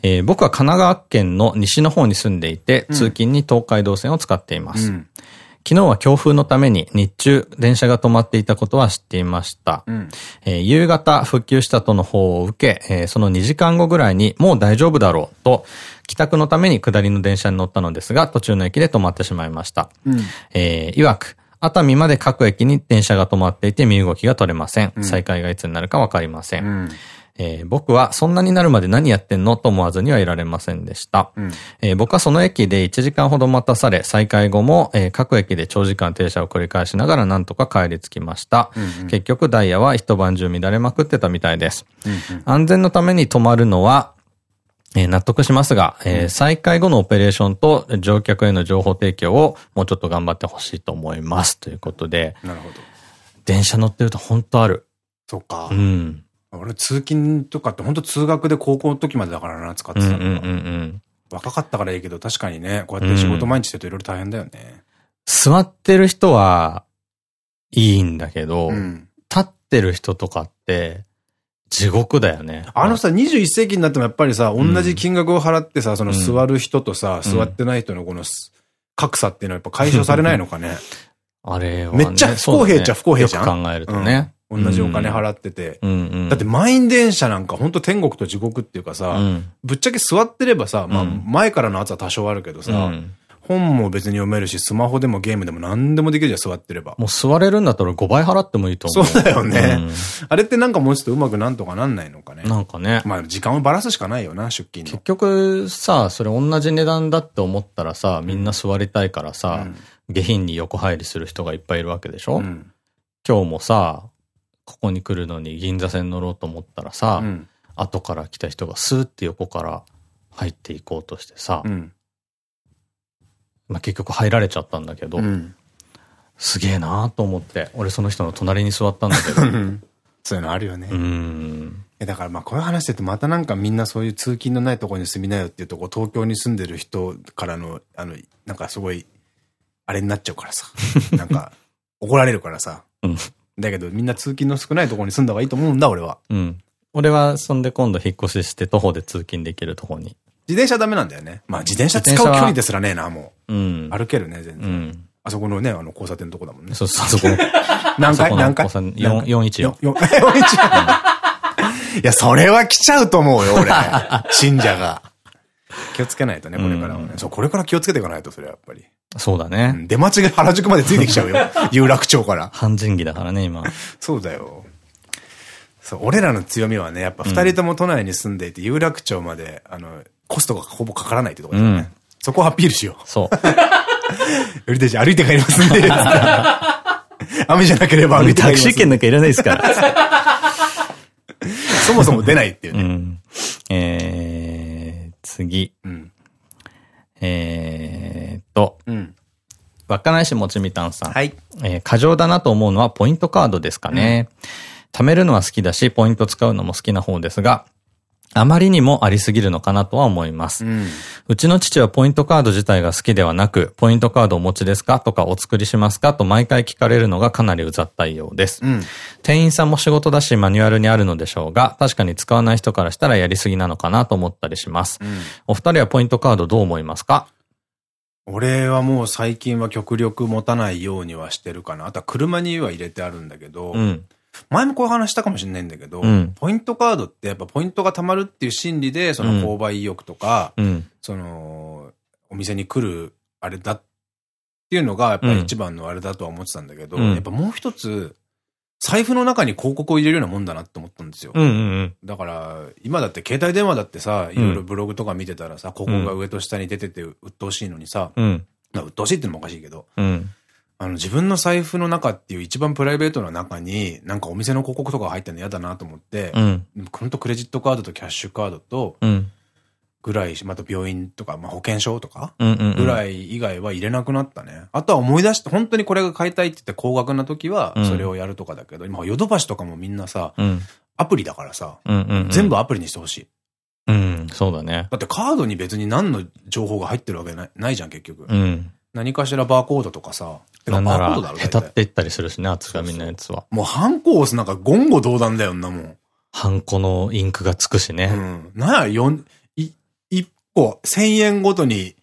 えー、僕は神奈川県の西の方に住んでいて、通勤に東海道線を使っています。うん昨日は強風のために日中電車が止まっていたことは知っていました。うん、えー、夕方復旧したとの方を受け、えー、その2時間後ぐらいにもう大丈夫だろうと、帰宅のために下りの電車に乗ったのですが、途中の駅で止まってしまいました。うん、えー、曰く、熱海まで各駅に電車が止まっていて身動きが取れません。うん、再開がいつになるかわかりません。うんえー、僕はそんなになるまで何やってんのと思わずにはいられませんでした。うん、えー、僕はその駅で1時間ほど待たされ、再開後も、えー、各駅で長時間停車を繰り返しながらなんとか帰り着きました。うんうん、結局ダイヤは一晩中乱れまくってたみたいです。うんうん、安全のために止まるのは、えー、納得しますが、えー、再開後のオペレーションと乗客への情報提供をもうちょっと頑張ってほしいと思います。ということで。なるほど。電車乗ってると本当ある。そっか。うん。俺通勤とかって本当通学で高校の時までだからな、使ってたのが。若かったからいいけど、確かにね、こうやって仕事毎日してるといろいろ大変だよね。座ってる人はいいんだけど、うん、立ってる人とかって、地獄だよね。あのさ、21世紀になってもやっぱりさ、同じ金額を払ってさ、その座る人とさ、座ってない人のこの格差っていうのはやっぱ解消されないのかね？あれは、ね、めっちゃ不公平っちゃ不公平じゃん。よく考えるとね。同じお金払ってて。だって満員電車なんか本当天国と地獄っていうかさ、うん、ぶっちゃけ座ってればさ、まあ前からの圧は多少あるけどさ、うん、本も別に読めるし、スマホでもゲームでも何でもできるじゃん、座ってれば。もう座れるんだったら5倍払ってもいいと思う。そうだよね。うん、あれってなんかもうちょっとうまくなんとかなんないのかね。なんかね。まあ時間をばらすしかないよな、出勤の。結局さ、それ同じ値段だって思ったらさ、みんな座りたいからさ、下品に横入りする人がいっぱいいるわけでしょ、うん、今日もさ、ここに来るのに銀座線乗ろうと思ったらさ、うん、後から来た人がスーって横から入っていこうとしてさ、うん、まあ結局入られちゃったんだけど、うん、すげえなーと思って、俺その人の隣に座ったんだけど。[LAUGHS] そういうのあるよね。だからまあこういう話しててまたなんかみんなそういう通勤のないところに住みなよっていうとこ東京に住んでる人からの、あの、なんかすごい、あれになっちゃうからさ。[LAUGHS] なんか、怒られるからさ。うんだけどみんな通勤の少ないところに住んだ方がいいと思うんだ、俺は。うん。俺は、そんで今度引っ越しして徒歩で通勤できるとこに。自転車ダメなんだよね。まあ自転車使う距離ですらねえな、もう。うん。歩けるね、全然。うん。あそこのね、あの交差点のとこだもんね。そうそう、あそこの。何回？何回 ?414。414。いや、それは来ちゃうと思うよ、俺。[LAUGHS] 信者が。気をつけないとね、これからはね。そう、これから気をつけていかないと、それはやっぱり。そうだね。出待ちが原宿までついてきちゃうよ。[LAUGHS] 有楽町から。半人気だからね、今。そうだよ。そう、俺らの強みはね、やっぱ二人とも都内に住んでいて、有楽町まで、あの、コストがほぼかからないってところだよね。うん、そこをアピールしよう。そう。売り手歩いて帰りますんで。[LAUGHS] 雨じゃなければ歩いて帰ります。タクシー券なんかいらないですから。[LAUGHS] そもそも出ないっていうね。うん、えー、次。うん、えーと、うん、稚内市もちみたんさん。はい。えー、過剰だなと思うのはポイントカードですかね。うん、貯めるのは好きだし、ポイント使うのも好きな方ですが、あまりにもありすぎるのかなとは思います。うん、うちの父はポイントカード自体が好きではなく、ポイントカードお持ちですか？とかお作りしますか？と毎回聞かれるのがかなりうざったいようです。うん、店員さんも仕事だしマニュアルにあるのでしょうが、確かに使わない人からしたらやりすぎなのかなと思ったりします。うん、お二人はポイントカードどう思いますか？俺はもう最近は極力持たないようにはしてるかな。あとは車には入れてあるんだけど、うん前もこういう話したかもしれないんだけど、うん、ポイントカードってやっぱポイントが貯まるっていう心理で、その購買意欲とか、うん、その、お店に来るあれだっていうのがやっぱり一番のあれだとは思ってたんだけど、うん、やっぱもう一つ、財布の中に広告を入れるようなもんだなって思ったんですよ。だから、今だって携帯電話だってさ、いろいろブログとか見てたらさ、広告が上と下に出てて鬱陶しいのにさ、うん、鬱陶しいってのもおかしいけど、うんあの、自分の財布の中っていう一番プライベートな中に、なんかお店の広告とか入ってるの嫌だなと思って、うん。ほんとクレジットカードとキャッシュカードと、うん。ぐらい、また病院とか、まあ、保険証とか、ぐらい以外は入れなくなったね。あとは思い出して、本当にこれが買いたいって言って高額な時は、それをやるとかだけど、うん、今、ヨドバシとかもみんなさ、うん、アプリだからさ、全部アプリにしてほしい。うん、そうだね。だってカードに別に何の情報が入ってるわけないないじゃん、結局。うん。何かしらバーコードとかさ、なんなら、へたっていったりするしね、厚紙のやつは。もうハンコ押すなんか言語道断だよな、もう。ハンコのインクがつくしね。うん。なや、四、い、一個、千円ごとに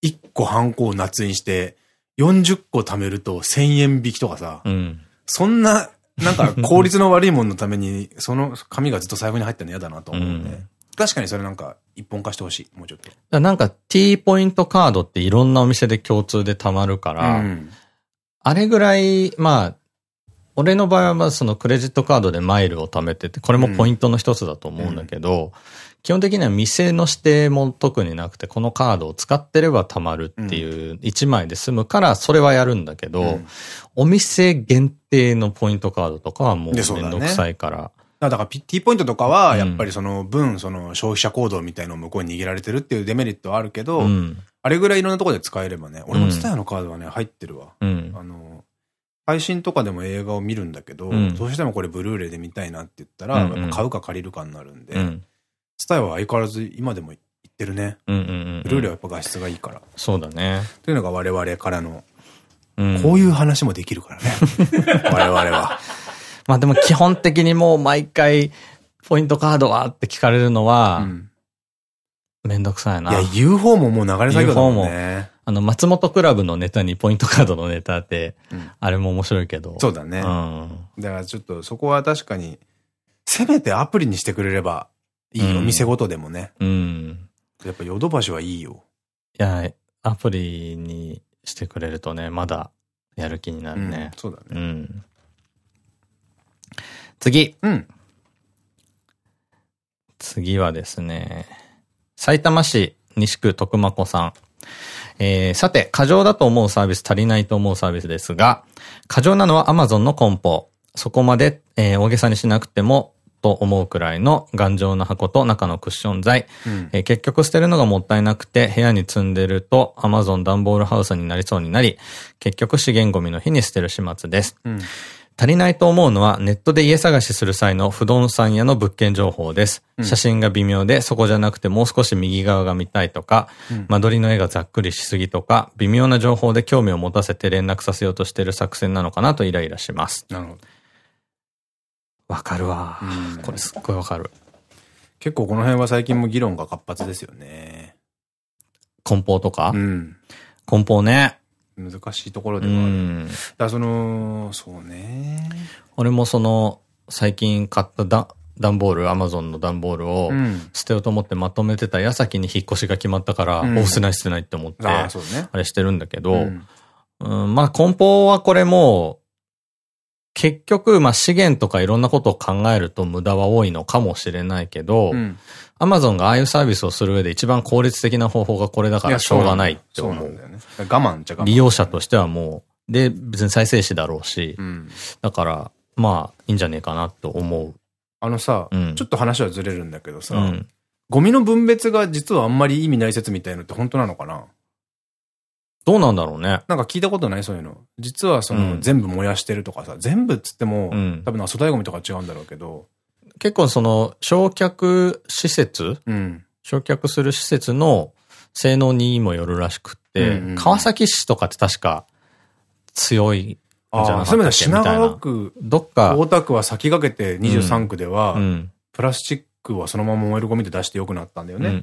一個ハンコを捺印して、40個貯めると千円引きとかさ。うん。そんな、なんか効率の悪いもののために、[LAUGHS] その紙がずっと財布に入ってるの嫌だなと思うね。うん確かにそれなんか一本化してほしい。もうちょっと。なんか T ポイントカードっていろんなお店で共通で貯まるから、うん、あれぐらい、まあ、俺の場合はまあそのクレジットカードでマイルを貯めてて、これもポイントの一つだと思うんだけど、うん、基本的には店の指定も特になくて、このカードを使ってれば貯まるっていう一枚で済むから、それはやるんだけど、うん、お店限定のポイントカードとかはもうめんどくさいから。だから T ポイントとかは、やっぱりその分、その消費者行動みたいのを向こうに逃げられてるっていうデメリットはあるけど、うん、あれぐらいいろんなところで使えればね、俺もツタヤのカードはね、入ってるわ。うん、あの、配信とかでも映画を見るんだけど、うん、どうしてもこれブルーレイで見たいなって言ったら、買うか借りるかになるんで、ツタヤは相変わらず今でも言ってるね。ブルーレイはやっぱ画質がいいから。そうだね。というのが我々からの、こういう話もできるからね。[LAUGHS] 我々は。まあでも基本的にもう毎回、ポイントカードはって聞かれるのは、めんどくさいな。いや、言う方ももう流れ作業だもんね。あの、松本クラブのネタにポイントカードのネタって、うん、あれも面白いけど。そうだね。うん。だからちょっとそこは確かに、せめてアプリにしてくれればいいよ、うん、店ごとでもね。うん。やっぱヨドバシはいいよ。いや、アプリにしてくれるとね、まだやる気になるね。そうだね。うん。次。うん。次はですね、埼玉市西区徳間子さん。えー、さて、過剰だと思うサービス、足りないと思うサービスですが、過剰なのは Amazon の梱包。そこまで、えー、大げさにしなくても、と思うくらいの頑丈な箱と中のクッション材。うん、えー、結局捨てるのがもったいなくて、部屋に積んでると Amazon 段ボールハウスになりそうになり、結局資源ゴミの日に捨てる始末です。うん足りないと思うのはネットで家探しする際の不動産屋の物件情報です。うん、写真が微妙でそこじゃなくてもう少し右側が見たいとか、うん、間取りの絵がざっくりしすぎとか、微妙な情報で興味を持たせて連絡させようとしている作戦なのかなとイライラします。なるほど。わかるわ。これすっごいわかる。結構この辺は最近も議論が活発ですよね。梱包とか？うん。梱包ね。難しいところではある。うん、だその、そうね。俺もその、最近買ったダ段ボール、アマゾンの段ボールを捨てようと思ってまとめてた矢先に引っ越しが決まったから、うん、お捨てない捨てないって思って、ああれしてるんだけど、うん、うん、まあ梱包はこれも結局、まあ資源とかいろんなことを考えると無駄は多いのかもしれないけど、アマゾンがああいうサービスをする上で一番効率的な方法がこれだからしょうがないって思う。そうなんだよね。我慢じゃ我慢。利用者としてはもう、で、別に再生紙だろうし、うん、だから、まあ、いいんじゃねえかなと思う。あのさ、うん、ちょっと話はずれるんだけどさ、うん、ゴミの分別が実はあんまり意味ない説みたいのって本当なのかな？どうなんだろうね。なんか聞いたことない？そういうの。実はその、うん、全部燃やしてるとかさ、全部っつっても、うん、多分粗大ゴミとか違うんだろうけど。結構その、焼却施設、うん、焼却する施設の性能にもよるらしくって、川崎市とかって確か強いじゃなかったっけ？品川区、どっか。大田区は先駆けて23区では、プラスチックはそのまま燃えるゴミで出して良くなったんだよね。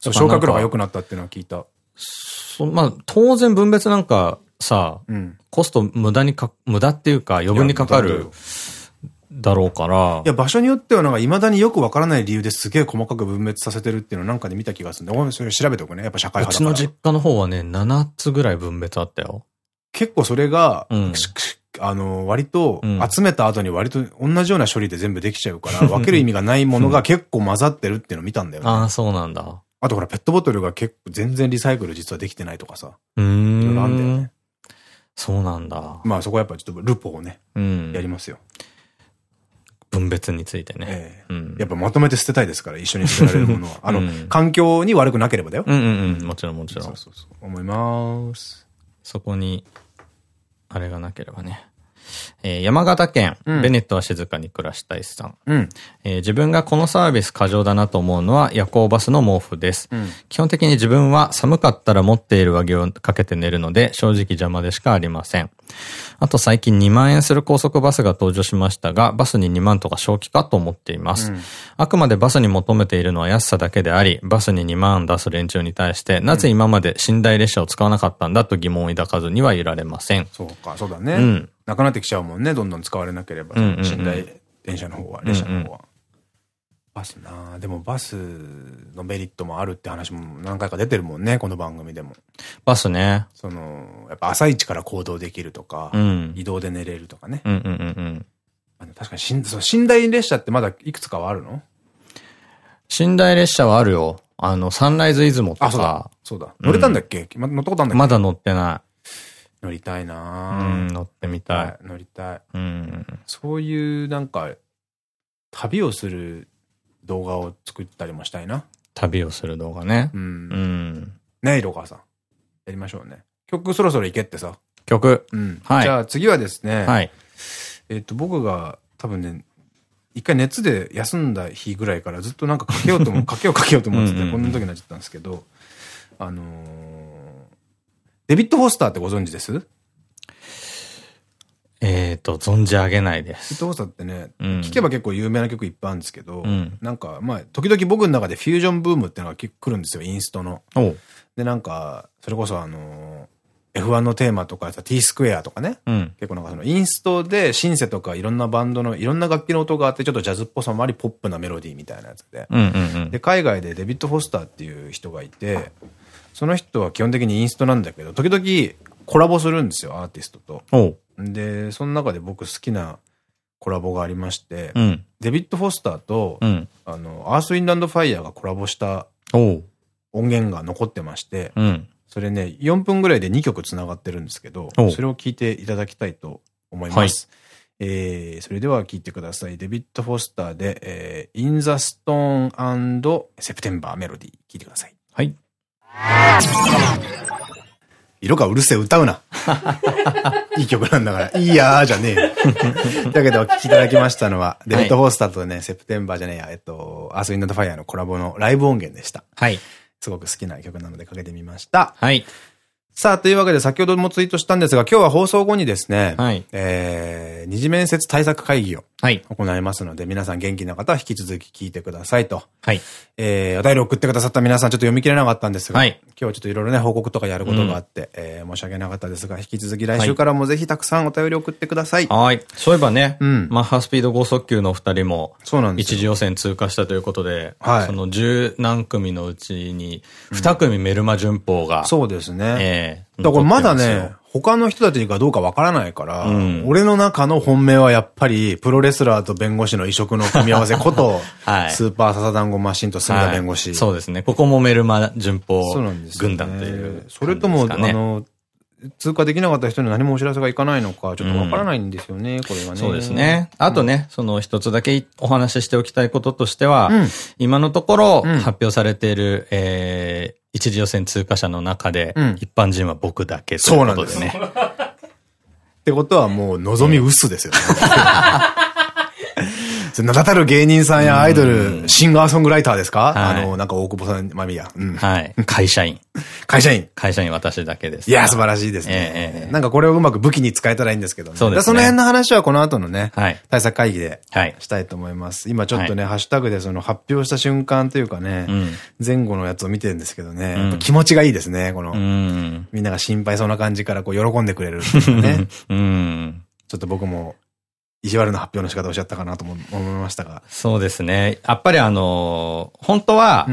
消火力が良くなったっていうのは聞いた。そまあ、当然分別なんかさ、うん、コスト無駄にか、無駄っていうか余分にかかるだろうから。いや、場所によってはなんか未だによくわからない理由ですげえ細かく分別させてるっていうのなんかで見た気がするんで、それ調べておくね。やっぱ社会派だから。うちの実家の方はね、7つぐらい分別あったよ。結構それが、うん、あの、割と、集めた後に割と同じような処理で全部できちゃうから、[LAUGHS] 分ける意味がないものが結構混ざってるっていうのを見たんだよね。[LAUGHS] ああ、そうなんだ。あとほら、ペットボトルが結構全然リサイクル実はできてないとかさ。うん。いろいろあんだよね。そうなんだ。まあそこはやっぱちょっとルポをね、うん、やりますよ。分別についてね。やっぱまとめて捨てたいですから、一緒に捨てられるものは。[LAUGHS] あの、うん、環境に悪くなければだよ。うんうんうん、もちろんもちろん。そうそうそう。思います。そこに、あれがなければね。えー、山形県、うん、ベネットは静かに暮らしたいさん。うん、えー、自分がこのサービス過剰だなと思うのは夜行バスの毛布です。うん、基本的に自分は寒かったら持っている上着をかけて寝るので正直邪魔でしかありません。あと最近2万円する高速バスが登場しましたが、バスに2万とか正気かと思っています。うん、あくまでバスに求めているのは安さだけであり、バスに2万出す連中に対して、なぜ今まで寝台列車を使わなかったんだと疑問を抱かずにはいられません。そうか、そうだね。うん。なくなってきちゃうもんね、どんどん使われなければ。寝台電車の方は、列車の方は。バスなでもバスのメリットもあるって話も何回か出てるもんね、この番組でも。バスね。その、やっぱ朝一から行動できるとか、うん、移動で寝れるとかね。確かに寝台列車ってまだいくつかはあるの？寝台列車はあるよ。あの、サンライズ出雲とか。そうだ。そうだ。乗れたんだっけ、うん、乗ったことあるんだっけ？まだ乗ってない。乗りたいなうん、乗ってみたい。乗りたい。うん。そういうなんか、旅をする動画を作ったりもしたいな。旅をする動画ね。うん。うん。ねえ、ロカさん。やりましょうね。曲そろそろ行けってさ。曲。うん。はい。じゃあ次はですね。はい。えっと、僕が多分ね、一回熱で休んだ日ぐらいからずっとなんかかけようとも、[LAUGHS] かけようかけようと思ってて、こんな時になっちゃったんですけど、あのー、デビッド・フォスターってご存知です？えっと、存じ上げないです。デビッド・フォスターってね、うん、聞けば結構有名な曲いっぱいあるんですけど、うん、なんか、まあ、時々僕の中でフュージョンブームっていうのが来るんですよ、インストの。で、なんか、それこそあのー、F1 のテーマとか T スクエアとかね、うん、結構なんかそのインストでシンセとかいろんなバンドのいろんな楽器の音があってちょっとジャズっぽさもありポップなメロディーみたいなやつで。で、海外でデビッド・フォスターっていう人がいて、その人は基本的にインストなんだけど、時々コラボするんですよ、アーティストと。で、その中で僕好きなコラボがありまして、うん、デビッド・フォスターと、うん、あの、アース・ウィンド・ファイヤーがコラボした音源が残ってまして、うん、それね、4分ぐらいで2曲繋がってるんですけど、それを聞いていただきたいと思います。はいえー、それでは聞いてください。デビッド・フォスターで、えー、In the Stone and September Melody 聞いてください。はい。色がうるせえ歌うな。[LAUGHS] いい曲なんだから。いいやーじゃねえよ。だけどお聴きいただきましたのは、デビッド・フォースターとね、セプテンバーじゃねえや、えっと、アース・ウィンド・ファイアのコラボのライブ音源でした。はい。すごく好きな曲なのでかけてみました。はい。さあ、というわけで先ほどもツイートしたんですが、今日は放送後にですね、はい、えー、二次面接対策会議を行いますので、はい、皆さん元気な方は引き続き聞いてくださいと。はい。えー、お便り送ってくださった皆さんちょっと読み切れなかったんですが、はい、今日はちょっといろいろね、報告とかやることがあって、うん、えー、申し訳なかったですが、引き続き来週からもぜひたくさんお便り送ってください。はい。そういえばね、うん、マッハスピード高速球の二人も、そうなんです一次予選通過したということで、はい。その十何組のうちに、二組メルマ旬報が、そうですね。えーだからまだね、他の人たちがどうかわからないから、うん、俺の中の本命はやっぱり、プロレスラーと弁護士の異色の組み合わせこと、[LAUGHS] はい、スーパーササダンゴマシンと隅田弁護士、はい、そうですね。ここもメルマ順法軍団という、ね、それとも、あの、通過できなかった人に何もお知らせがいかないのか、ちょっとわからないんですよね、うん、これはね。そうですね。あとね、うん、その一つだけお話ししておきたいこととしては、うん、今のところ発表されている、えー、一次予選通過者の中で、一般人は僕だけということでね。ってことはもう望み薄ですよね。[LAUGHS] 名だたる芸人さんやアイドル、シンガーソングライターですか？あの、なんか大久保さん、まみや。はい。会社員。会社員。会社員私だけです。いや、素晴らしいですね。なんかこれをうまく武器に使えたらいいんですけどね。そうですその辺の話はこの後のね、対策会議でしたいと思います。今ちょっとね、ハッシュタグでその発表した瞬間というかね、前後のやつを見てるんですけどね、気持ちがいいですね、この、みんなが心配そうな感じからこう喜んでくれるね。[LAUGHS] ちょっと僕も意地悪な発表の仕方をしちゃったかなと思いましたが。そうですね。やっぱりあのー、本当は、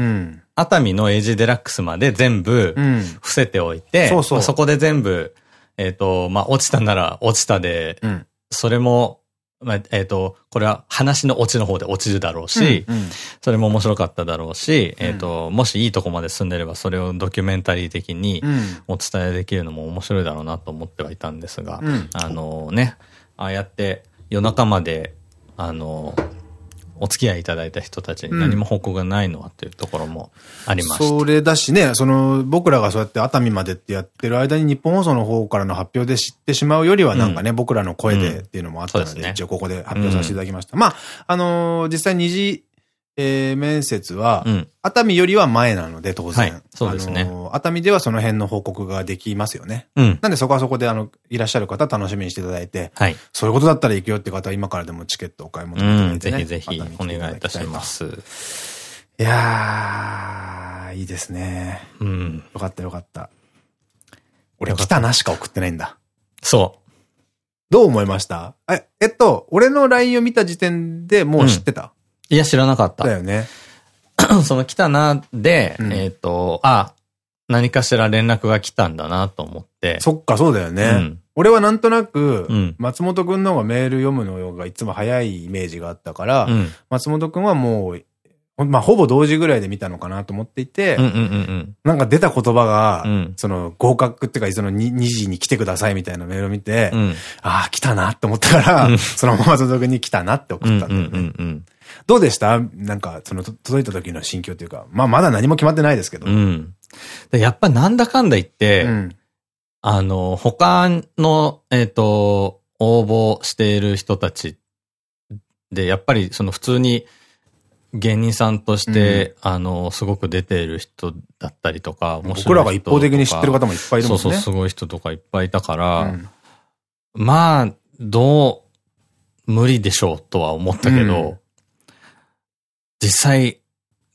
熱海のエイジデラックスまで全部伏せておいて。そこで全部、えっ、ー、と、まあ、落ちたなら落ちたで、うん、それも、まあ、えっ、ー、と、これは話の落ちの方で落ちるだろうし、うんうん、それも面白かっただろうし、えっと、もしいいとこまで進んでれば、それをドキュメンタリー的にお伝えできるのも面白いだろうなと思ってはいたんですが、うん、あのね、ああやって、夜中まで、あの、お付き合いいただいた人たちに何も報告がないのはというところもありました、うん、それだしね、その、僕らがそうやって熱海までってやってる間に日本放送の方からの発表で知ってしまうよりはなんかね、うん、僕らの声でっていうのもあったので、うん。でね、一応ここで発表させていただきました。まあ、あのー、実際二次えー、面接は、熱海よりは前なので、当然。はい、そうですね。熱海ではその辺の報告ができますよね。うん。なんでそこはそこで、あの、いらっしゃる方楽しみにしていただいて、はい。そういうことだったら行くよって方は今からでもチケットお買い物いただいて、ね、うん、ぜひぜひお願いいたします。いやー、いいですね。うん。よかったよかった。俺、来たなしか送ってないんだ。そう。どう思いました？え、えっと、俺の LINE を見た時点でもう知ってた、いや、知らなかった。だよね。[COUGHS] その来たなで、うん、えっと、あ、何かしら連絡が来たんだなと思って。そっか、そうだよね。うん、俺はなんとなく、松本くんの方がメール読むのがいつも早いイメージがあったから、うん、松本くんはもう、まあ、ほぼ同時ぐらいで見たのかなと思っていて、なんか出た言葉が、うん、その合格っていうか、その 2, 2時に来てくださいみたいなメールを見て、うん、ああ、来たなって思ったから、そのまま松本くんに来たなって送ったんだよね。どうでした？なんか、その、届いた時の心境というか、まあ、まだ何も決まってないですけど。うん。やっぱなんだかんだ言って、うん、あの、他の、えっ、ー、と、応募している人たちで、やっぱりその普通に芸人さんとして、うん、あの、すごく出ている人だったりとか、僕らが一方的に知ってる方もいっぱいいるもんね。そうそう、すごい人とかいっぱいいたから、うん、まあ、どう、無理でしょうとは思ったけど、実際、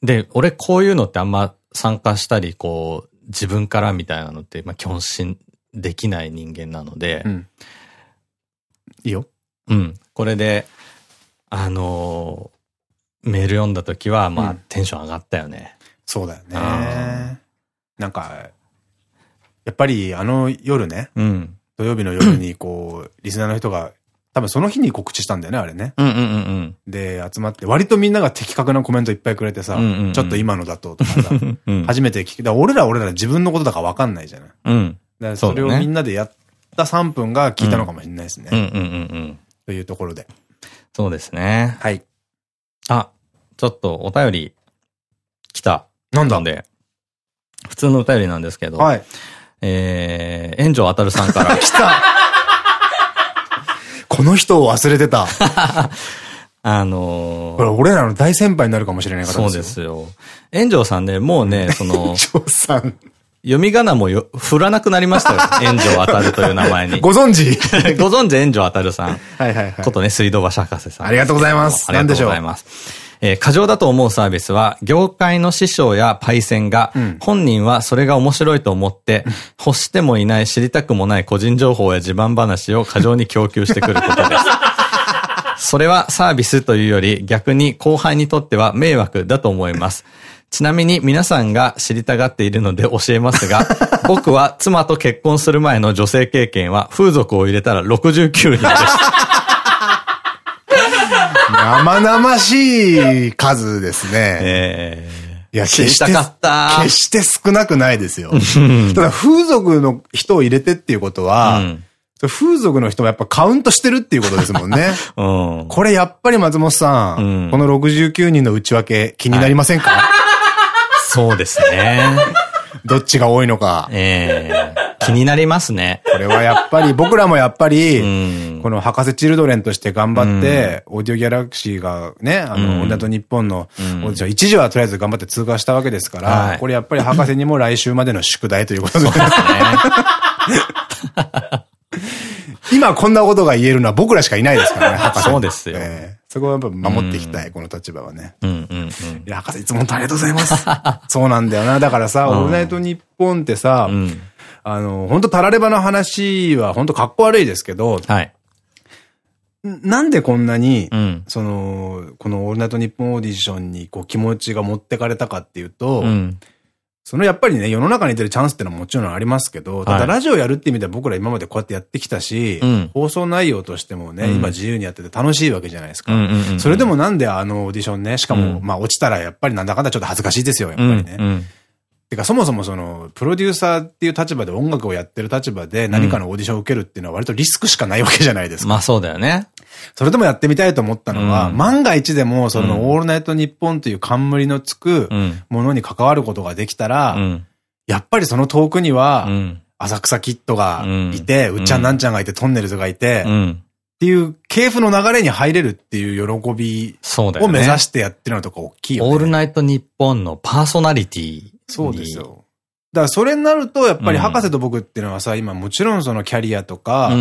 で、俺こういうのってあんま参加したり、こう、自分からみたいなのって、まあ、基本しできない人間なので、うん、いいよ。うん。これで、あのー、メール読んだ時は、まあ、うん、テンション上がったよね。そうだよね。なんか、やっぱりあの夜ね、うん、土曜日の夜にこう、リスナーの人が多分その日に告知したんだよね、あれね。で、集まって、割とみんなが的確なコメントいっぱいくれてさ、ちょっと今のだととかさ、[LAUGHS] 初めて聞く。だ俺ら俺ら自分のことだから分かんないじゃない。うん。だからそれをみんなでやった3分が聞いたのかもしれないですね。というところで。そうですね。はい。あ、ちょっとお便り来た。なんだ？で、普通のお便りなんですけど、はい。えー、炎上あたるさんから。来た [LAUGHS] この人を忘れてた。[LAUGHS] あのー、これ俺らの大先輩になるかもしれない方そうですよ。炎上さんね、もうね、[LAUGHS] その、炎上さん。読み仮名もよ、振らなくなりましたよ。[LAUGHS] 炎上当たるという名前に。ご存知？ご存知炎上当たるさん。はいはいはい。ことね、水道橋博士さん。ありがとうございます。ありがとうございます。えー、過剰だと思うサービスは、業界の師匠やパイセンが、うん、本人はそれが面白いと思って、[LAUGHS] 欲してもいない知りたくもない個人情報や自慢話を過剰に供給してくることです。[LAUGHS] それはサービスというより逆に後輩にとっては迷惑だと思います。ちなみに皆さんが知りたがっているので教えますが、[LAUGHS] 僕は妻と結婚する前の女性経験は風俗を入れたら69人でした。生々しい数ですね。[LAUGHS] えー、いや、決して、決して少なくないですよ。ただ風俗の人を入れてっていうことは、うん風俗の人もやっぱカウントしてるっていうことですもんね。[LAUGHS] うん、これやっぱり松本さん、うん、この69人の内訳気になりませんか、はい、そうですね。[LAUGHS] どっちが多いのか。ええー、気になりますね。これはやっぱり、僕らもやっぱり、うん、この博士チルドレンとして頑張って、オーディオギャラクシーがね、あの、オンダと日本のオーディション、一時はとりあえず頑張って通過したわけですから、はい、これやっぱり博士にも来週までの宿題ということですね。[LAUGHS] 今こんなことが言えるのは僕らしかいないですからね、博士。そうですよ。えー、そこはやっぱ守っていきたい、この立場はね。うん。いや、博士いつも本当ありがとうございます。[LAUGHS] そうなんだよな。だからさ、オールナイトニッポンってさ、あの、本当たらればの話は本当かっこ悪いですけど、はい。なんでこんなに、うん、その、このオールナイトニッポンオーディションにこう気持ちが持ってかれたかっていうと、うん、そのやっぱりね、世の中に出るチャンスってのはもちろんありますけど、ただラジオやるって意味では僕ら今までこうやってやってきたし、うん、放送内容としてもね、今自由にやってて楽しいわけじゃないですか。それでもなんであのオーディションね、しかも、まあ落ちたらやっぱりなんだかんだちょっと恥ずかしいですよ、やっぱりね。てかそもそもその、プロデューサーっていう立場で音楽をやってる立場で何かのオーディションを受けるっていうのは割とリスクしかないわけじゃないですか。まあそうだよね。それでもやってみたいと思ったのは、うん、万が一でも、その、オールナイトニッポンという冠のつくものに関わることができたら、うん、やっぱりその遠くには、浅草キッドがいて、うっちゃんなんちゃんがいて、トンネルズがいて、っていう系譜の流れに入れるっていう喜びを目指してやってるのとか大きいよね。オールナイトニッポンのパーソナリティ。そうですよ。だからそれになると、やっぱり博士と僕っていうのはさ、今もちろんそのキャリアとか、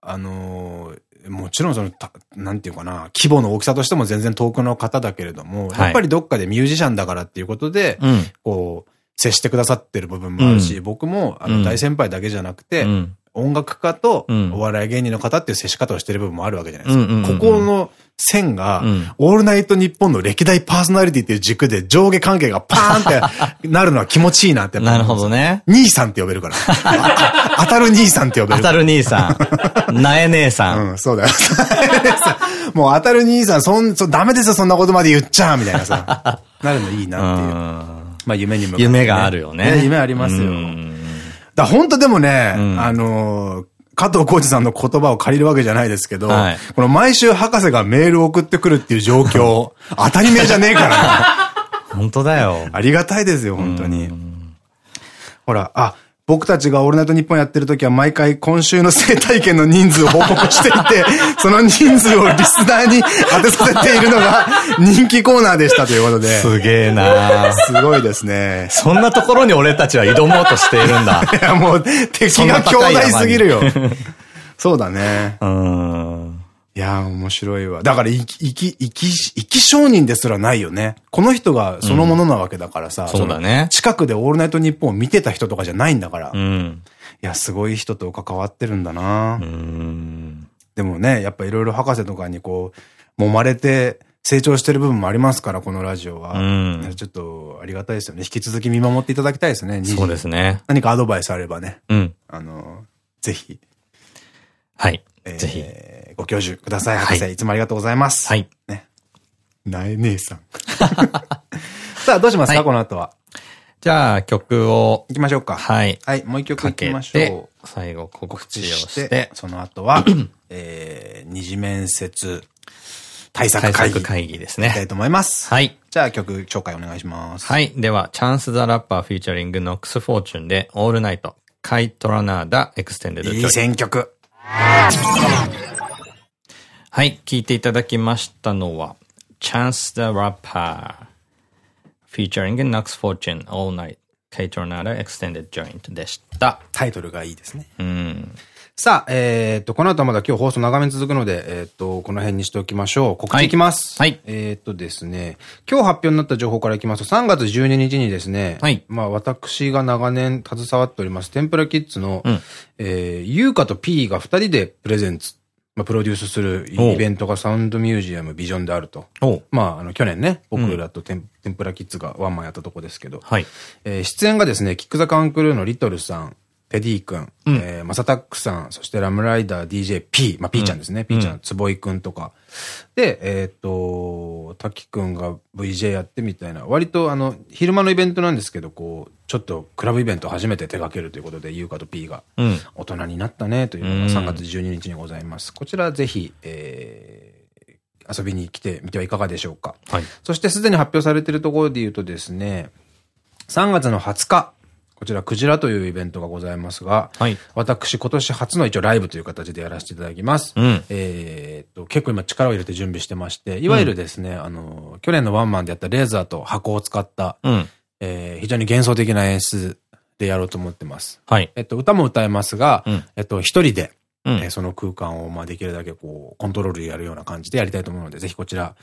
あのー、もちろんその、なんていうかな、規模の大きさとしても全然遠くの方だけれども、はい、やっぱりどっかでミュージシャンだからっていうことで、うん、こう、接してくださってる部分もあるし、うん、僕もあの大先輩だけじゃなくて、うん、音楽家とお笑い芸人の方っていう接し方をしてる部分もあるわけじゃないですか。ここの線が、オールナイトニッポンの歴代パーソナリティっていう軸で上下関係がパーンって [LAUGHS] なるのは気持ちいいなってなるほどね。兄さんって呼べるから。[LAUGHS] 当たる兄さんって呼べる。当たる兄さん。なえ姉さん。うん、そうだよ。[LAUGHS] もう当たる兄さん、そん、そダメですよ、そんなことまで言っちゃうみたいなさ。なるのいいなっていう。まあ夢に向かって、夢があるよね。夢ありますよ。だ本当でもね、あの加藤浩二さんの言葉を借りるわけじゃないですけど、はい、この毎週博士がメールを送ってくるっていう状況、[LAUGHS] 当たり前じゃねえからな。本当だよ。ありがたいですよ、本当に。ほら、あ、僕たちがオールナイトニッポンやってる時は毎回今週の生体験の人数を報告していて、[LAUGHS] その人数をリスナーに当てさせているのが人気コーナーでしたということで。すげえなすごいですね。そんなところに俺たちは挑もうとしているんだ。[LAUGHS] いやもう敵が強大すぎるよ。そうだね。うん。いやー、面白いわ。だから、生き、生き、生き、生き証人ですらないよね。この人がそのものなわけだからさ。うん、そうだね。近くでオールナイトニッポンを見てた人とかじゃないんだから。うん。いや、すごい人と関わってるんだなうん。でもね、やっぱいろいろ博士とかにこう、揉まれて、成長してる部分もありますから、このラジオは。うん、ちょっとありがたいですよね。引き続き見守っていただきたいですね。そうですね。何かアドバイスあればね。うん。あの、ぜひ。はい。ぜひ。ご教授ください、博士。はい、いつもありがとうございます。はい。ね。なえ姉さん。[LAUGHS] さあ、どうしますか、はい、この後は。じゃあ、曲を。行きましょうか。はい。はい、もう一曲行きましょう。最後、告知をして、その後は、[COUGHS] えー、二次面接対策会議。対策会議ですね。いきたいと思います。はい。じゃあ曲紹介お願いします。はい。では、 Chance the Rapper featuring Knox Fortune で、 All Night、Kaytranada Extended・いい選曲。はい、聞いていただきましたのは、Chance the Rapper featuring Knox Fortune All Night Kaytranada Extended Joint でした。タイトルがいいですね。うん。さあ、えっと、この後はまだ今日放送長め続くので、えっと、この辺にしておきましょう。告知いきます。はい。えっとですね、今日発表になった情報からいきますと、3月12日にですね、はい。まあ、私が長年携わっております、天ぷらキッズの、うん、えー、ゆうかと P が2人でプレゼンツまあ、プロデュースするイベントがサウンドミュージアムビジョンであると。まあ、あの、去年ね、僕らとテン,、テンプラキッズがワンマンやったとこですけど。はい。えー、出演がですね、キックザカンクルーのリトルさん、テディ君、うん、えー、マサタックさん、そしてラムライダー DJP、まあ、P ちゃんですね。うん、P ちゃん、坪井君とか。で、えっ、ー、と、滝君が VJ やってみたいな、割とあの、昼間のイベントなんですけど、こう、ちょっとクラブイベント初めて手掛けるということで、ユーカと P が、大人になったね、というのが3月12日にございます。こちらぜひ、えー、遊びに来てみてはいかがでしょうか。はい。そしてすでに発表されているところで言うとですね、3月の20日、こちら、クジラというイベントがございますが、はい、私、今年初の一応ライブという形でやらせていただきます。うん、えっと、結構今力を入れて準備してまして、いわゆるですね、うん、あの、去年のワンマンでやったレーザーと箱を使った、うん、えー、非常に幻想的な演出でやろうと思ってます。はい。えっと、歌も歌えますが、うん、えっと、一人で、うん、えその空間を、まあ、できるだけこう、コントロールやるような感じでやりたいと思うので、ぜひこちら、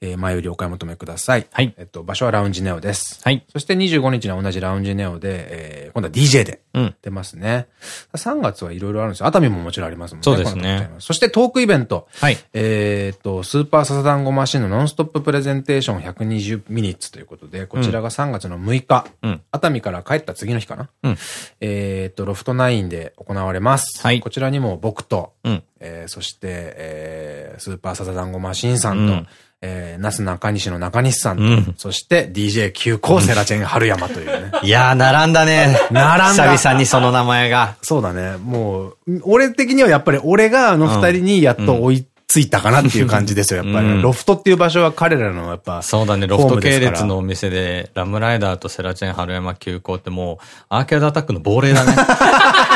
えー、前よりお買い求めください。はい。えっと、場所はラウンジネオです。はい。そして25日には同じラウンジネオで、えー、今度は DJ で、出ますね。うん、3月はいろいろあるんですよ。熱海ももちろんありますもんね。そうですね。そしてトークイベント。はい。えっと、スーパーササダンゴマシンのノンストッププレゼンテーション120ミニッツということで、こちらが3月の6日。うん。熱海から帰った次の日かな。うん。えっと、ロフト9で行われます。はい。こちらにも僕と、うん。えー、そして、えー、スーパーサザダンゴマシンさんと、うん、えー、ナス中西の中西さんと、うん、そして DJ 急行セラチェン春山というね。[LAUGHS] いやー、並んだね。並んだ。久々にその名前が。そうだね。もう、俺的にはやっぱり俺があの二人にやっと追いついたかなっていう感じですよ、やっぱり。うん、ロフトっていう場所は彼らのやっぱ。そうだね、ロフト系列のお店で、ラムライダーとセラチェン春山急行ってもう、アーケードアタックの亡霊だね。[LAUGHS]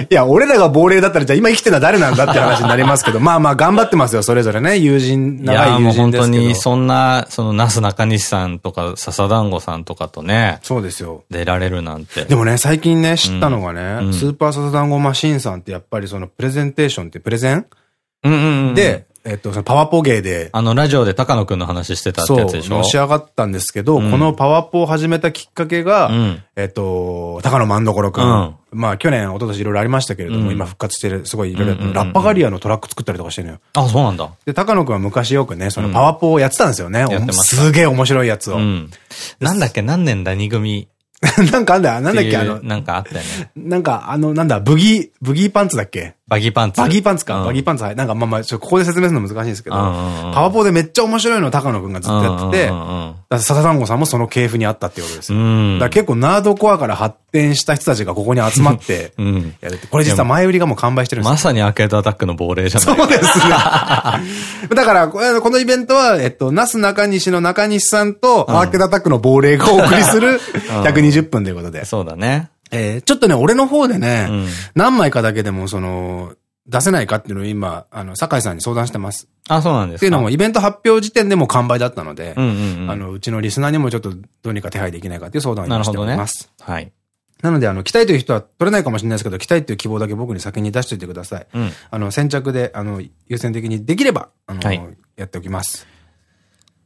[LAUGHS] いや、俺らが亡霊だったら、じゃあ今生きてるのは誰なんだって話になりますけど、[LAUGHS] まあまあ頑張ってますよ、それぞれね。友人、長い友人ですけど。いや、もう本当に、そんな、その、那須中西さんとか、笹団子さんとかとね。そうですよ。出られるなんて。でもね、最近ね、知ったのがね、うん、スーパー笹団子マシンさんってやっぱりその、プレゼンテーションってプレゼン？うんうんうん。で、えっと、そのパワポ芸で。あの、ラジオで高野くんの話してたってやつでしょ？そう、のし上がったんですけど、うん、このパワポを始めたきっかけが、うん、えっと、高野万所くん。うん、まあ、去年、一昨年いろいろありましたけれども、今復活してる、すごいいろいろ、ラッパガリアのトラック作ったりとかしてるのよ。あ、そうなんだ。で、高野くんは昔よくね、そのパワポをやってたんですよね。やってますすげえ面白いやつを。なんだっけ、何年だ、二組？[LAUGHS] なんかあんだよ。なんだっけ、あの。なんかあったよね。なんか、あの、なんだ、ブギー、ブギーパンツだっけ？バギーパンツ。バギーパンツか。バギーパンツ。なんかまあまあ、ここで説明するの難しいんですけど、パワポでめっちゃ面白いのを高野くんがずっとやってて、笹団子さんもその系譜にあったってことですよ。だから結構ナードコアから発展した人たちがここに集まって [LAUGHS] やるって。これ実は前売りがもう完売してるんですまさにアーケードアタックの亡霊じゃないそうです [LAUGHS] だから、このイベントは、えっと、ナス中西の中西さんとアーケードアタックの亡霊がお送りする [LAUGHS] 120分ということで。そうだね。えー、ちょっとね、俺の方でね、うん、何枚かだけでも、その、出せないかっていうのを今、あの、酒井さんに相談してます。あ、そうなんですかっていうのも、イベント発表時点でも完売だったので、あの、うちのリスナーにもちょっとどうにか手配できないかっていう相談を今しております。ね、はい。なので、あの、来たいという人は取れないかもしれないですけど、来たいという希望だけ僕に先に出しておいてください。うん、あの、先着で、あの、優先的にできれば、あの、はい、やっておきます。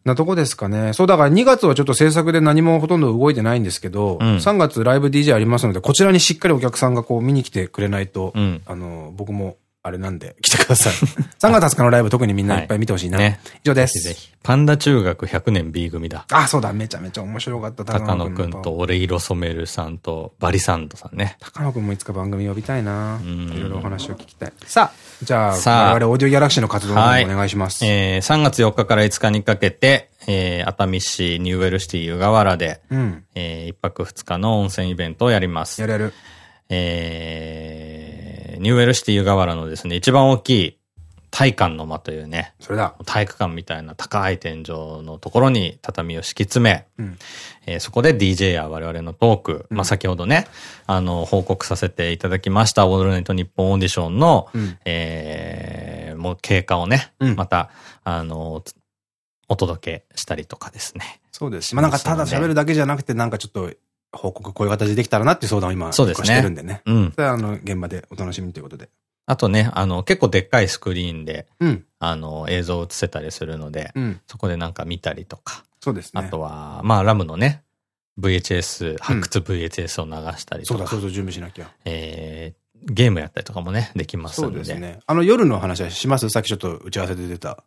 なとこですかね。そう、だから2月はちょっと制作で何もほとんど動いてないんですけど、うん、3月ライブ DJ ありますので、こちらにしっかりお客さんがこう見に来てくれないと、うん、あの、僕もあれなんで来てください。[LAUGHS] 3月20日のライブ特にみんないっぱい見てほしいな。はいね、以上です。ぜひ。パンダ中学100年 B 組だ。あ、そうだ。めちゃめちゃ面白かった。高野くんと、俺色染めるさんと、バリサンドさんね。高野くんもいつか番組呼びたいな。いろいろお話を聞きたい。さあ、じゃあ、さあ我々オーディオギャラクシーの活動をお願いします。はい、えー、3月4日から5日にかけて、えー、熱海市ニューウェルシティ湯河原で、うん、えー、1泊2日の温泉イベントをやります。やれる。えー、ニューウェルシティ湯河原のですね、一番大きい大観の間というね、それだ。体育館みたいな高い天井のところに畳を敷き詰め、うん、えー、そこで DJ や我々のトーク、うん、まあ先ほどね、あの、報告させていただきました、オールナイトニッポンオーディションの、うん、えー、もう経過をね、また、あの、お届けしたりとかですね。そうです。まあなんかただ喋るだけじゃなくて、なんかちょっと報告こういう形でできたらなっていう相談を今、そうですね。してるんでね。うん。それはあの、現場でお楽しみということで。あとね、あの、結構でっかいスクリーンで、うん、あの、映像を映せたりするので、うん、そこでなんか見たりとか。そうですね。あとは、まあ、ラムのね、VHS、発掘 VHS を流したりとか。そうだ、そうそう、準備しなきゃ。えー、ゲームやったりとかもね、できますので。そうですね。あの夜の話はします？さっきちょっと打ち合わせで出た。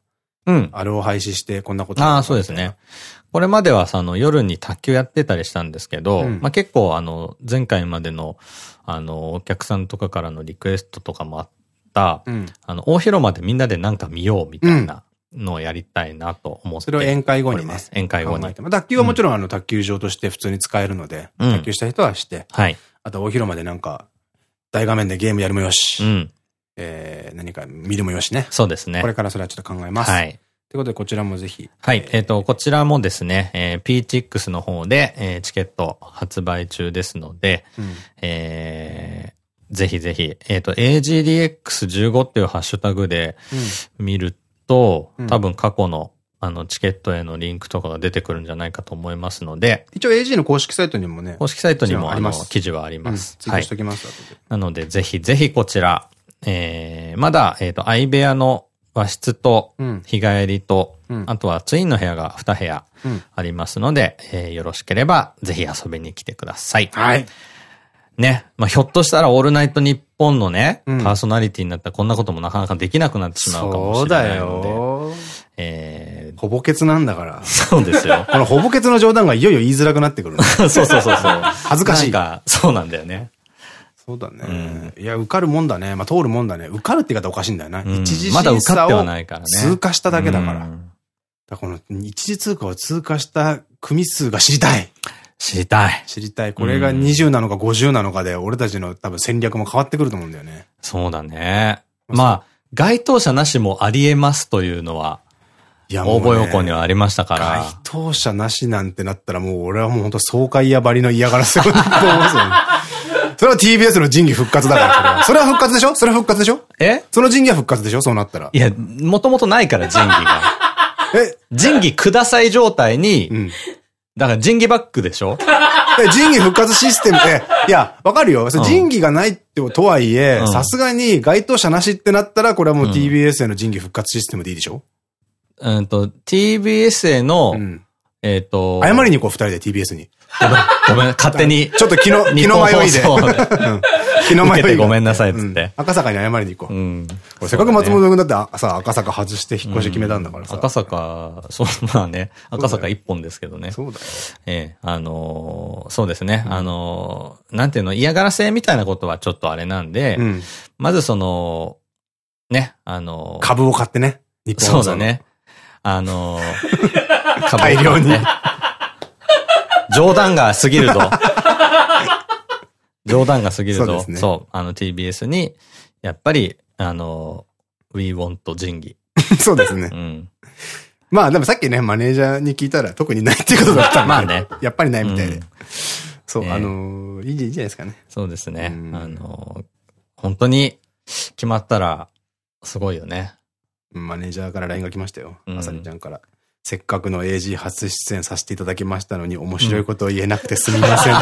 うん。あれを廃止してこんなことああ、そうですね。これまではさ、あの、夜に卓球やってたりしたんですけど、うん、まあ結構あの、前回までの、あの、お客さんとかからのリクエストとかもあった、うん、あの、大広間でみんなでなんか見ようみたいなのをやりたいなと思って。それを宴会後にね。宴会後に。卓球はもちろんあの、卓球場として普通に使えるので、卓球した人はして、はい。あと大広間でなんか、大画面でゲームやるもよし、うん。えー、何か見るもよしね。そうですね。これからそれはちょっと考えます。はい。ということで、こちらもぜひ。はい。えっ、と、こちらもですね、えー、PTX の方で、えー、チケット発売中ですので、うん、えー、ぜひぜひ、えっ、と、AGDX15 っていうハッシュタグで見ると、うん、多分過去のあの、チケットへのリンクとかが出てくるんじゃないかと思いますので。一応 AG の公式サイトにもね。公式サイトにもあの、記事はあります。ツイートしときます、はい、なので、ぜひぜひこちら、えー、まだ、えっ、ー、と、相部屋の和室と、日帰りと、うん、あとはツインの部屋が2部屋ありますので、うん、えー、よろしければ、ぜひ遊びに来てください。はい。ね。まあ、ひょっとしたらオールナイトニッポンのね、うん、パーソナリティになったらこんなこともなかなかできなくなってしまうかもしれないので。そうだよ。えー、ほぼケツなんだから。そうですよ。[LAUGHS] このほぼケツの冗談がいよいよ言いづらくなってくる。[LAUGHS] そうそうそうそう。恥ずかしい。か、そうなんだよね。そうだね。いや、受かるもんだね。まあ、通るもんだね。受かるって言い方おかしいんだよな。一次審査を通過しただけだから。だこの一次通過を通過した組数が知りたい。知りたい。知りたい。これが20なのか50なのかで、俺たちの多分戦略も変わってくると思うんだよね。そうだね。まあ、該当者なしもあり得ますというのは、いや、応募要項にはありましたから。該当者なしなんてなったらもう俺はもう本当爽快やばりの嫌がらせをと思いますよね。それは TBS の仁義復活だから、それは。復活でしょ？それは復活でしょ？え？その仁義は復活でしょ？そうなったら。いや、もともとないから、仁義が。[LAUGHS] え？仁義ください状態に、うん、だから仁義バックでしょ？え、仁義復活システムって、いや、わかるよ。仁義がないってとはいえ、さすがに該当者なしってなったら、これはもう TBS への仁義復活システムでいいでしょ？うんと、TBS への、うんえっと。謝りに行こう、二人で TBS に。ごめん、勝手に。[LAUGHS] ちょっと気の、気の迷いで。気の迷いで。ごめんなさい、つって。赤坂に謝りに行こう。せっかく松本君だってさ、赤坂外して引っ越し決めたんだからさ。赤坂、そう、まあね、赤坂一本ですけどね。そうだよ。ええ、あのそうですね。あのなんていうの、嫌がらせみたいなことはちょっとあれなんで、まずその、ね、あの株を買ってね。そうだね。あのー、[LAUGHS] 大量に。冗談が過ぎると。[LAUGHS] 冗談が過ぎると、そう、ねそう、あの TBS に、やっぱり、あの、We want 仁義。[LAUGHS] そうですね。うん。まあでもさっきね、マネージャーに聞いたら特にないっていうことだったんで。[LAUGHS] まあね。やっぱりないみたいで。うん、そう、あのー、いいじゃないですかね。そうですね。あのー、本当に決まったら、すごいよね。マネージャーから LINE が来ましたよ。あさりちゃんから。せっかくの AG 初出演させていただきましたのに面白いことを言えなくてすみません [LAUGHS]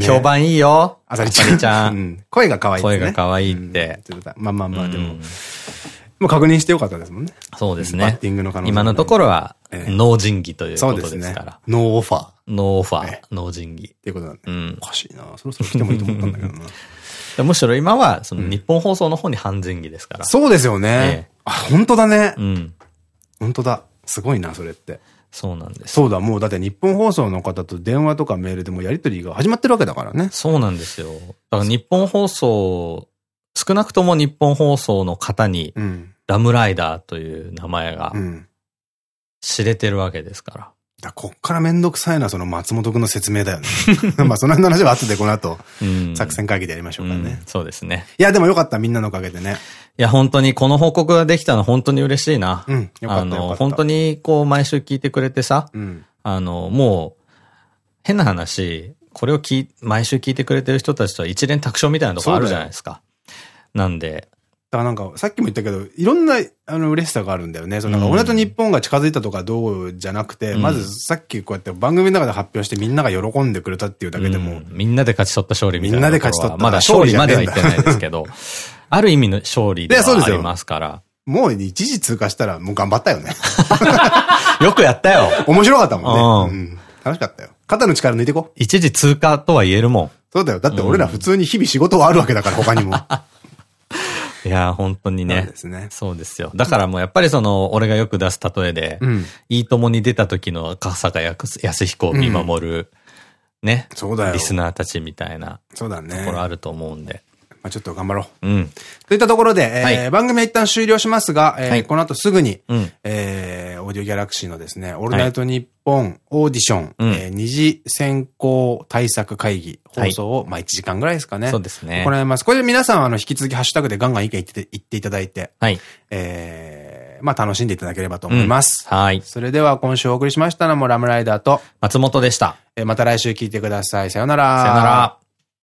評判いいよ。あさりちゃん。ちゃん。声が可愛い声が可愛いって。まあまあまあ、でも。もう確認してよかったですもんね。そうですね。バッティングの可能性。今のところは、脳仁義ということですから。ノーオファー。ノーオファー、脳仁義。っていうことなんで。おかしいな。そろそろ来てもいいと思ったんだけどな。[LAUGHS] むしろ今は、その日本放送の方に半前期ですから。そうですよね。あ、本当だね。うん。本当だ。すごいな、それって。そうなんです。そうだ、もうだって日本放送の方と電話とかメールでもやりとりが始まってるわけだからね。そうなんですよ。だから日本放送、少なくとも日本放送の方に、ラムライダーという名前が、知れてるわけですから。だこっからめんどくさいな、その松本くんの説明だよね。[LAUGHS] まあ、その辺の話は後でこの後、作戦会議でやりましょうかね、うん。そうですね。いや、でもよかった、みんなのおかげでね。いや、本当にこの報告ができたの本当に嬉しいな。うん。あの、本当にこう、毎週聞いてくれてさ、うん、あの、もう、変な話、これを聞毎週聞いてくれてる人たちとは一連卓勝みたいなとこあるじゃないですか。なんで、だからなんか、さっきも言ったけど、いろんな、あの、嬉しさがあるんだよね。そのなんか、俺と日本が近づいたとかどうじゃなくて、うん、まずさっきこうやって番組の中で発表してみんなが喜んでくれたっていうだけでも。うん、みんなで勝ち取った勝利みたいな。みんなで勝ち取った。まだ勝利までは言ってないですけど、[LAUGHS] ある意味の勝利ではありますから。もう一時通過したらもう頑張ったよね。[LAUGHS] よくやったよ。面白かったもんね。うん、楽しかったよ。肩の力抜いていこう。一時通過とは言えるもん。そうだよ。だって俺ら普通に日々仕事はあるわけだから、他にも。[LAUGHS] いや、本当にね。そうですね。そうですよ。だからもうやっぱりその、俺がよく出す例えで、うん、いいともに出た時の笠賀康彦を見守る、ね。そうだよ。リスナーたちみたいな。そうだね。ところあると思うんで。まあちょっと頑張ろう。うん。といったところで、えー、はい、番組は一旦終了しますが、えー、はい、この後すぐに、うん、えー、オーディオギャラクシーのですね、オールナイトニッポンオーディション、はい、えー、二次選考対策会議、放送を、まあ1時間ぐらいですかね。そうですね。行います。これで皆さん、あの、引き続きハッシュタグでガンガン意見言って、言っていただいて、はい。えー、まあ楽しんでいただければと思います。うん、はい。それでは今週お送りしましたのもラムライダーと、松本でした。えー、また来週聞いてください。さよなら。さよなら。